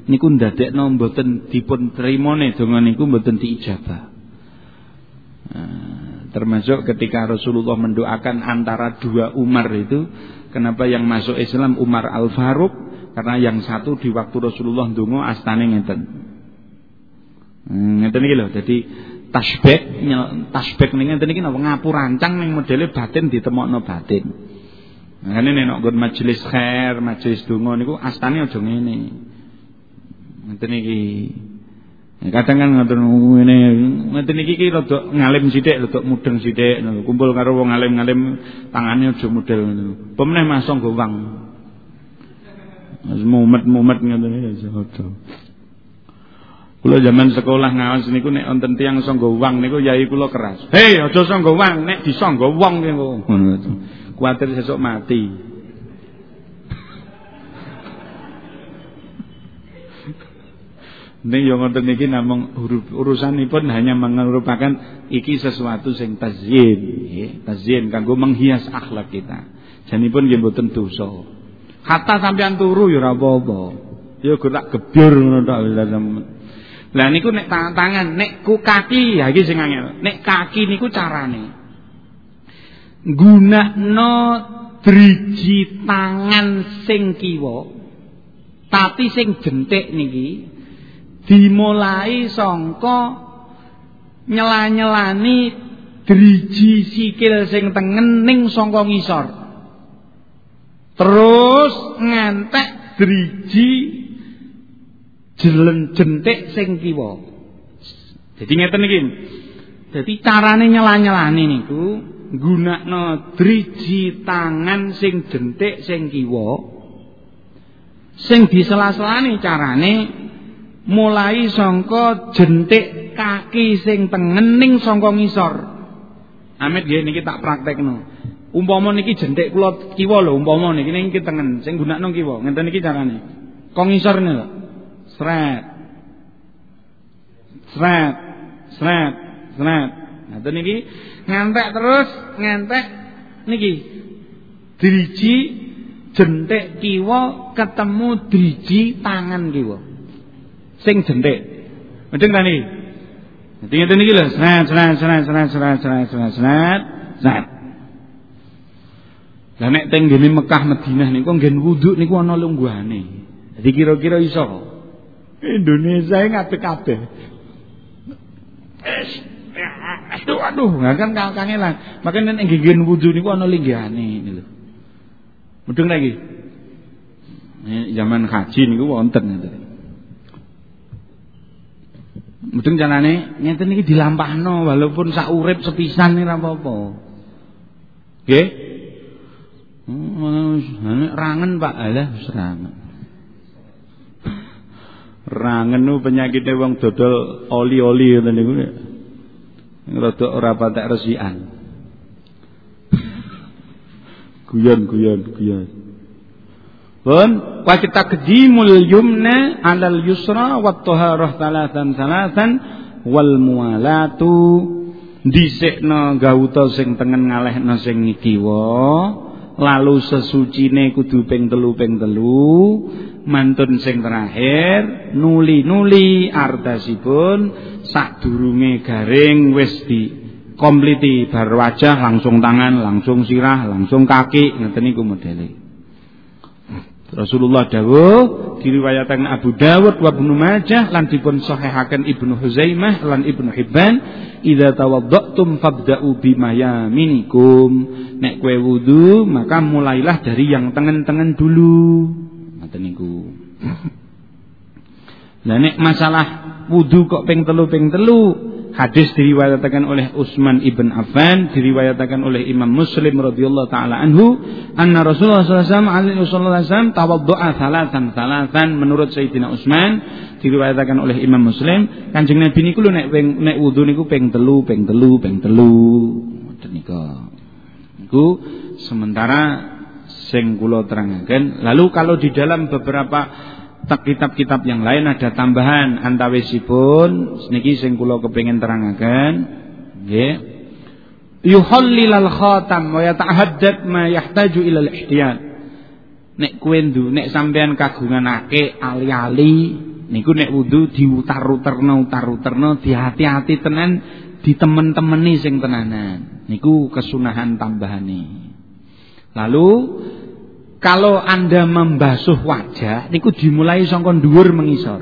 niku ndadekno mboten dipun trimane donga niku mboten diijabah. Nah, termasuk ketika Rasulullah mendoakan antara dua Umar itu kenapa yang masuk Islam Umar Al Faruq karena yang satu di waktu Rasulullah ndonga astane ngeten. Hmm, ngeten iki lho. Dadi tasbih tasbih ning ngeten iki napa ngapurancang ning modele batin ditemokno batin. Makane nek nek majelis khair, majelis donga niku astane aja ngene. Ngeten iki. Kadang kan ngoten ngene, ngeten iki ki rada ngalim sithik, rada mudeng sithik, kumpul karo wong alim-alim tangane aja model ngono. Pemeneh masang gowang. Mumet-mumet ngoten iki aja. Kula zaman sekolah ngawas niku nek wonten tiyang sangga wang niku yai kula keras. Hei, aja sangga wang, nek disangga wong niku. Kuwatir sesuk mati. Ning yo ngoten niki namung urusanipun hanya merupakan iki sesuatu sing tazyin, nggih, tazyin kanggo menghias akhlak kita. Janipun nggih mboten dosa. Kata sampean turu ya ora apa-apa. Ya tak gebyur ngono tok lah niku nek tangan nek ku kaki ya iki sing angel. Nek kaki niku carane. Gunakno driji tangan sing kiwa. Tapi sing jentik niki dimulai sangka nyela-nyelani driji sikil sing tengen ning sangka ngisor. Terus ngantek driji jelen jentik sing kiwa. Jadi ngeten iki. Jadi carane nyela-nyelane niku gunakno driji tangan sing jentik sing kiwa. Sing disela-selane carane mulai sangka jentik kaki sing tengen ning sangka ngisor. Amit nggih niki tak praktekno. Umpama niki jentik kula kiwa lho umpama niki niki tengen sing gunakno kiwa. Ngenten niki carane. Kok ngisor lho. Sret. Sret. Sret. Sret. Nah, niki ngantek terus, ngantek niki. Driji jentik kiwa ketemu driji tangan kiwa. Sing jentik. Mending ta niki? Dadi ngeten niki lho, sret sret sret sret sret sret sret sret. Sret. Lah nek teng Mekah Madinah niku nggen wudu niku ana lungguhane. Jadi kira-kira iso. Indonesia ngapik kabeh. Aduh aduh, kan kangelan. Makane nek nggih wudu niku ana linggihane lho. Mudeng lagi. Zaman haji niku wonten ngeten. Mudeng carane ngeten iki dilampahno walaupun sak urip sepisan ora apa-apa. Nggih? Hmm, rangen Pak, alah serangan. Rangen nu penyakite wong dodol oli-oli ngoten niku. Rada ora patek resikan. Guyon guyon guyon. Pun wa kita kedimul yumna alal yusra wa taharah talatan talatan wal mualatu dhisikno gauta sing tengen ngalehno sing kiwa lalu sesucine kudu ping telu ping telu. Mantun sing terakhir nuli-nuli artasipun sadurunge garing wis di kompliti bar wajah langsung tangan langsung sirah langsung kaki ngeten niku modele Rasulullah dawuh diriwayatkan Abu Dawud wa Ibnu Majah lan dipun sahihaken Ibnu Huzaimah lan Ibnu Hibban idza tawadda'tum fabda'u bima yaminikum. Nek kowe wudu maka mulailah dari yang tengen-tengen dulu. Ngoten niku. Lah nek masalah wudu kok ping telu ping telu hadis diriwayatkan oleh Utsman ibn Affan diriwayatkan oleh Imam Muslim radhiyallahu taala anhu anna Rasulullah sallallahu alaihi wasallam tawaddu'a salatan salatan menurut Sayyidina Utsman diriwayatkan oleh Imam Muslim Kanjeng Nabi niku lho nek nek wudu niku ping telu ping telu ping telu ngoten niku niku sementara sing kula terangaken. Lalu kalau di dalam beberapa kitab-kitab yang lain ada tambahan antawisipun niki sing kula kepengin terangaken nggih. Yuhallilal khatam wa yata'addad ma yahtaju ila al-ihtiyat. Nek kowe nek sampean kagunganake ali-ali niku nek wudu diutar-uterno utar-uterno dihati-hati tenan ditemen-temeni sing tenanan niku kesunahan tambahane lalu kalau Anda membasuh wajah niku dimulai saka dhuwur mengisor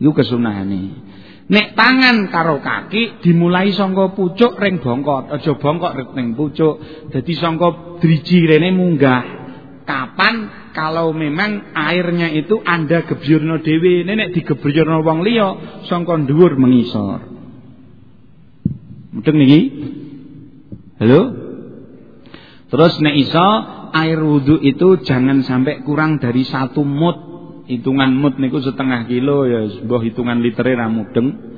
niku kesunahane Nek tangan karo kaki dimulai saka pucuk ring bongkot, aja bongkot ring pucuk. Dadi saka driji rene munggah. Kapan kalau memang airnya itu Anda gebyurno dhewe, nek digebyurno wong liya saka dhuwur mengisor. Mudeng niki? Halo? Terus nek iso air wudhu itu jangan sampai kurang dari satu mut hitungan mut niku setengah kilo ya sebuah hitungan litere ra mudeng.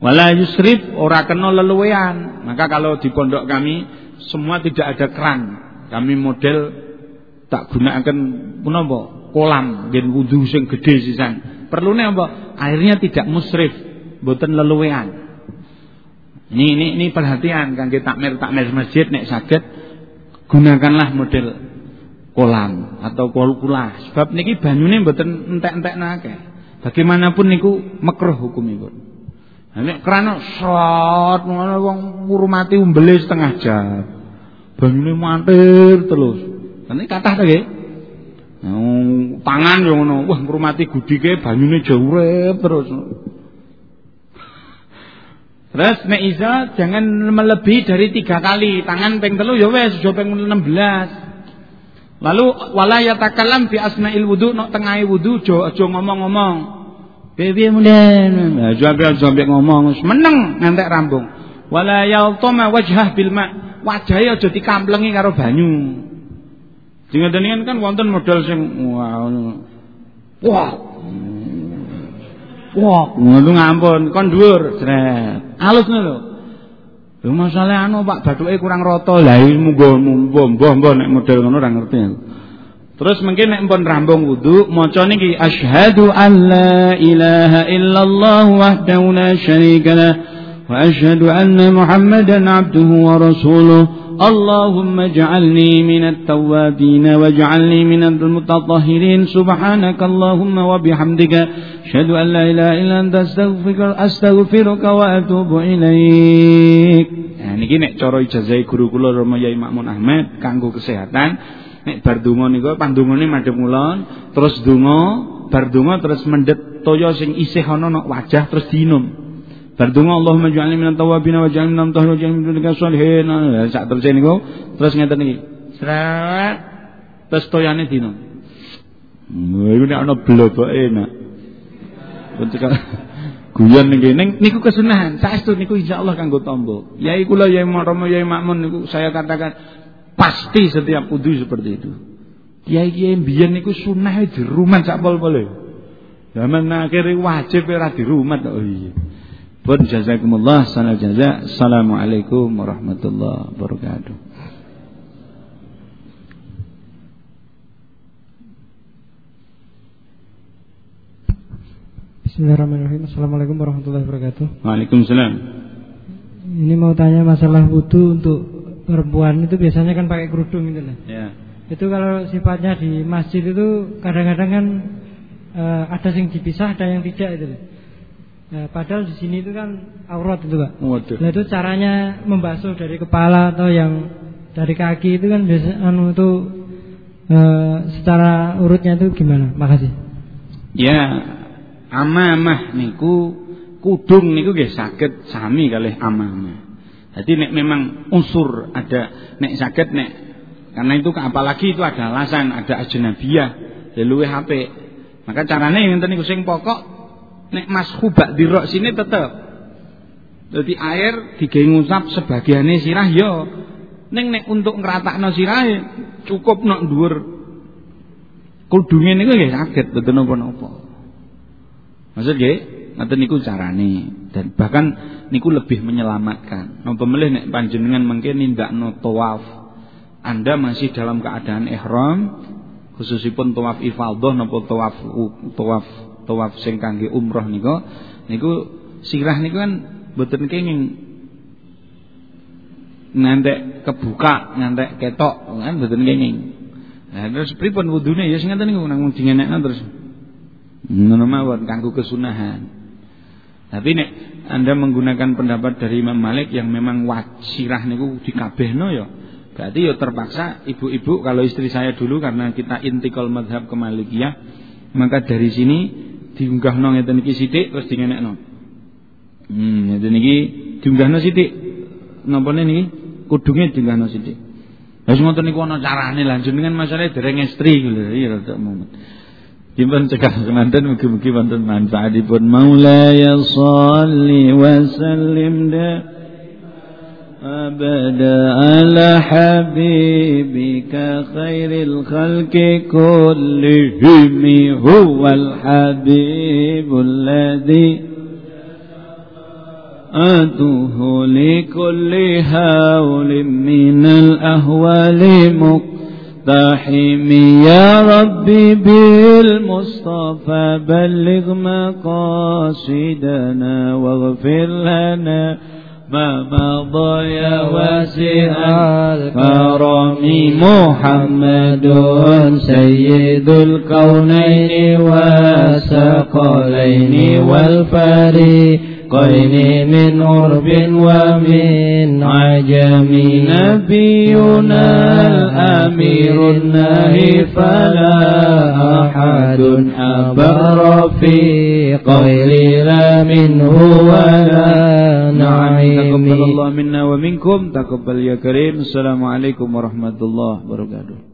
Wala yusrif ora kena leluwean. Maka kalau di pondok kami semua tidak ada keran. Kami model tak gunakan punapa? Kolam gen wudu sing gede sisan. Perlune apa? Airnya tidak musrif, mboten leluwean. Ini ini ini perhatian kangge takmir takmir masjid nek saged gunakanlah model kolam atau kula. Sebab niki banyune mboten entek-entek nake. Bagaimanapun niku makruh hukumipun. Nah, nek krana shot ngono wong ngurmati umbele setengah jam. Banyune mantir terus. Ini kathah ta nggih? Nah, pangan yo ngono. Wah ngurmati gudike banyune jauh terus. Terus nek jangan melebihi dari tiga kali. Tangan ping telu ya wis aja ping 16. Lalu wala yatakallam fi asna'il wudu nok tengahe wudu aja aja ngomong-ngomong. Piye mulen. Ya sampe sampe ngomong meneng ngantek rambung. Wala yaltama wajhah bil ma. Wajahe aja dikamplengi karo banyu. Dingeteni kan wonten model sing wah. Wah. Wah, ngono ngampun kon dhuwur, jret. Alus lho. Lho masalah anu Pak bathuke kurang rata. Lah munggo mbah-mbah nek model ngono ora ngerti. Terus mungkin nek pun rambung wudu maca niki asyhadu an la ilaha illallah wahdahu la syarika wa asyhadu anna muhammadan abduhu wa rasuluh اللهم اجعلني من التوابين واجعلني من المتطهرين سبحانك اللهم وبحمدك أشهد أن لا إله إلا أنت أستغفرك, أستغفرك وأتوب إليك Nah niki nek cara ijazah guru kula Rama Yai Makmun Ahmad kanggo kesehatan nek bar donga niku pandungane madhep ngulon terus donga bar donga terus mendhet toya sing isih ana nok wajah terus diinum Bardunga Allahumma ja'alni minat tawabin wa ja'alni minat tahir wa ja'alni minat dunia sholihin. Sak terus niku terus ngeten iki. Sret. Terus toyane dino. Iku nek ana bloboke nak. Ketika guyon niki ning niku kesunahan. Saestu niku insyaallah kanggo tombo. Yai kula Yai Romo Yai Makmun niku saya katakan pasti setiap kudu seperti itu. Kiai-kiai mbiyen niku sunah di rumah sak pol-pole. Zaman akhir wajib ora di rumah oh iya. Pun jazakumullah sanal jaza. Assalamualaikum warahmatullahi wabarakatuh. Bismillahirrahmanirrahim. Assalamualaikum warahmatullahi wabarakatuh. Waalaikumsalam. Ini mau tanya masalah wudhu untuk perempuan itu biasanya kan pakai kerudung gitu lah. Ya. Itu kalau sifatnya di masjid itu kadang-kadang kan uh, ada yang dipisah, ada yang tidak itu. Nah, padahal di sini itu kan aurat itu pak. Waduh. Nah itu caranya membasuh dari kepala atau yang dari kaki itu kan biasa anu itu e, secara urutnya itu gimana? Makasih. Ya, amamah niku kudung niku nggih saged sami kalih amamah. Jadi nek memang unsur ada nek saged nek karena itu apalagi itu ada alasan ada ajnabiyah ya luwih apik. Maka carane ngenten niku sing pokok nek hubak di rok sini tetep. Jadi air digawe ngusap sebagiannya sirah yo. Neng nek untuk ngeratakno sirah cukup nok dhuwur kudunge niku nggih saged betul napa-napa. Maksud nggih, ngoten niku carane dan bahkan niku lebih menyelamatkan. Napa melih nek panjenengan mengke nindakno tawaf Anda masih dalam keadaan ihram khususipun tawaf ifadhah napa tawaf tawaf tawaf sing kangge umroh niku niku sirah niku kan mboten kenging ngantek kebuka ngantek ketok kan mboten kenging nah terus pripun wudune ya sing ngoten niku nang dingenekno terus Ngono mawon kanggo kesunahan. Tapi nek Anda menggunakan pendapat dari Imam Malik yang memang wajirah niku dikabehno ya. Berarti ya terpaksa ibu-ibu kalau istri saya dulu karena kita intikal madhab ke Malikiyah, maka dari sini diunggahno ngeten iki sithik terus dingenekno. Hmm, ngeten iki diunggahno sithik. Napa niki? Kudunge diunggahno sithik. Wis ngoten niku ana carane lah jenengan masalah dereng estri lho. Iya rada mumet. Dipun cekal semanten mugi-mugi wonten manfaatipun. Maulaya shalli wa sallim da أبدا على حبيبك خير الخلق كلهم هو الحبيب الذي أتوه لكل هول من الأهوال الرحيم يا ربي بالمصطفى بلغ مقاصدنا واغفر لنا ما مضى يا واسع الكرم محمد سيد الكونين والثقلين والفريق. قرن من عرب ومن عجم نبينا الأمير النهي فلا أحد أبر في قيل منه ولا نعيم تقبل الله منا ومنكم تقبل يا كريم السلام عليكم ورحمة الله وبركاته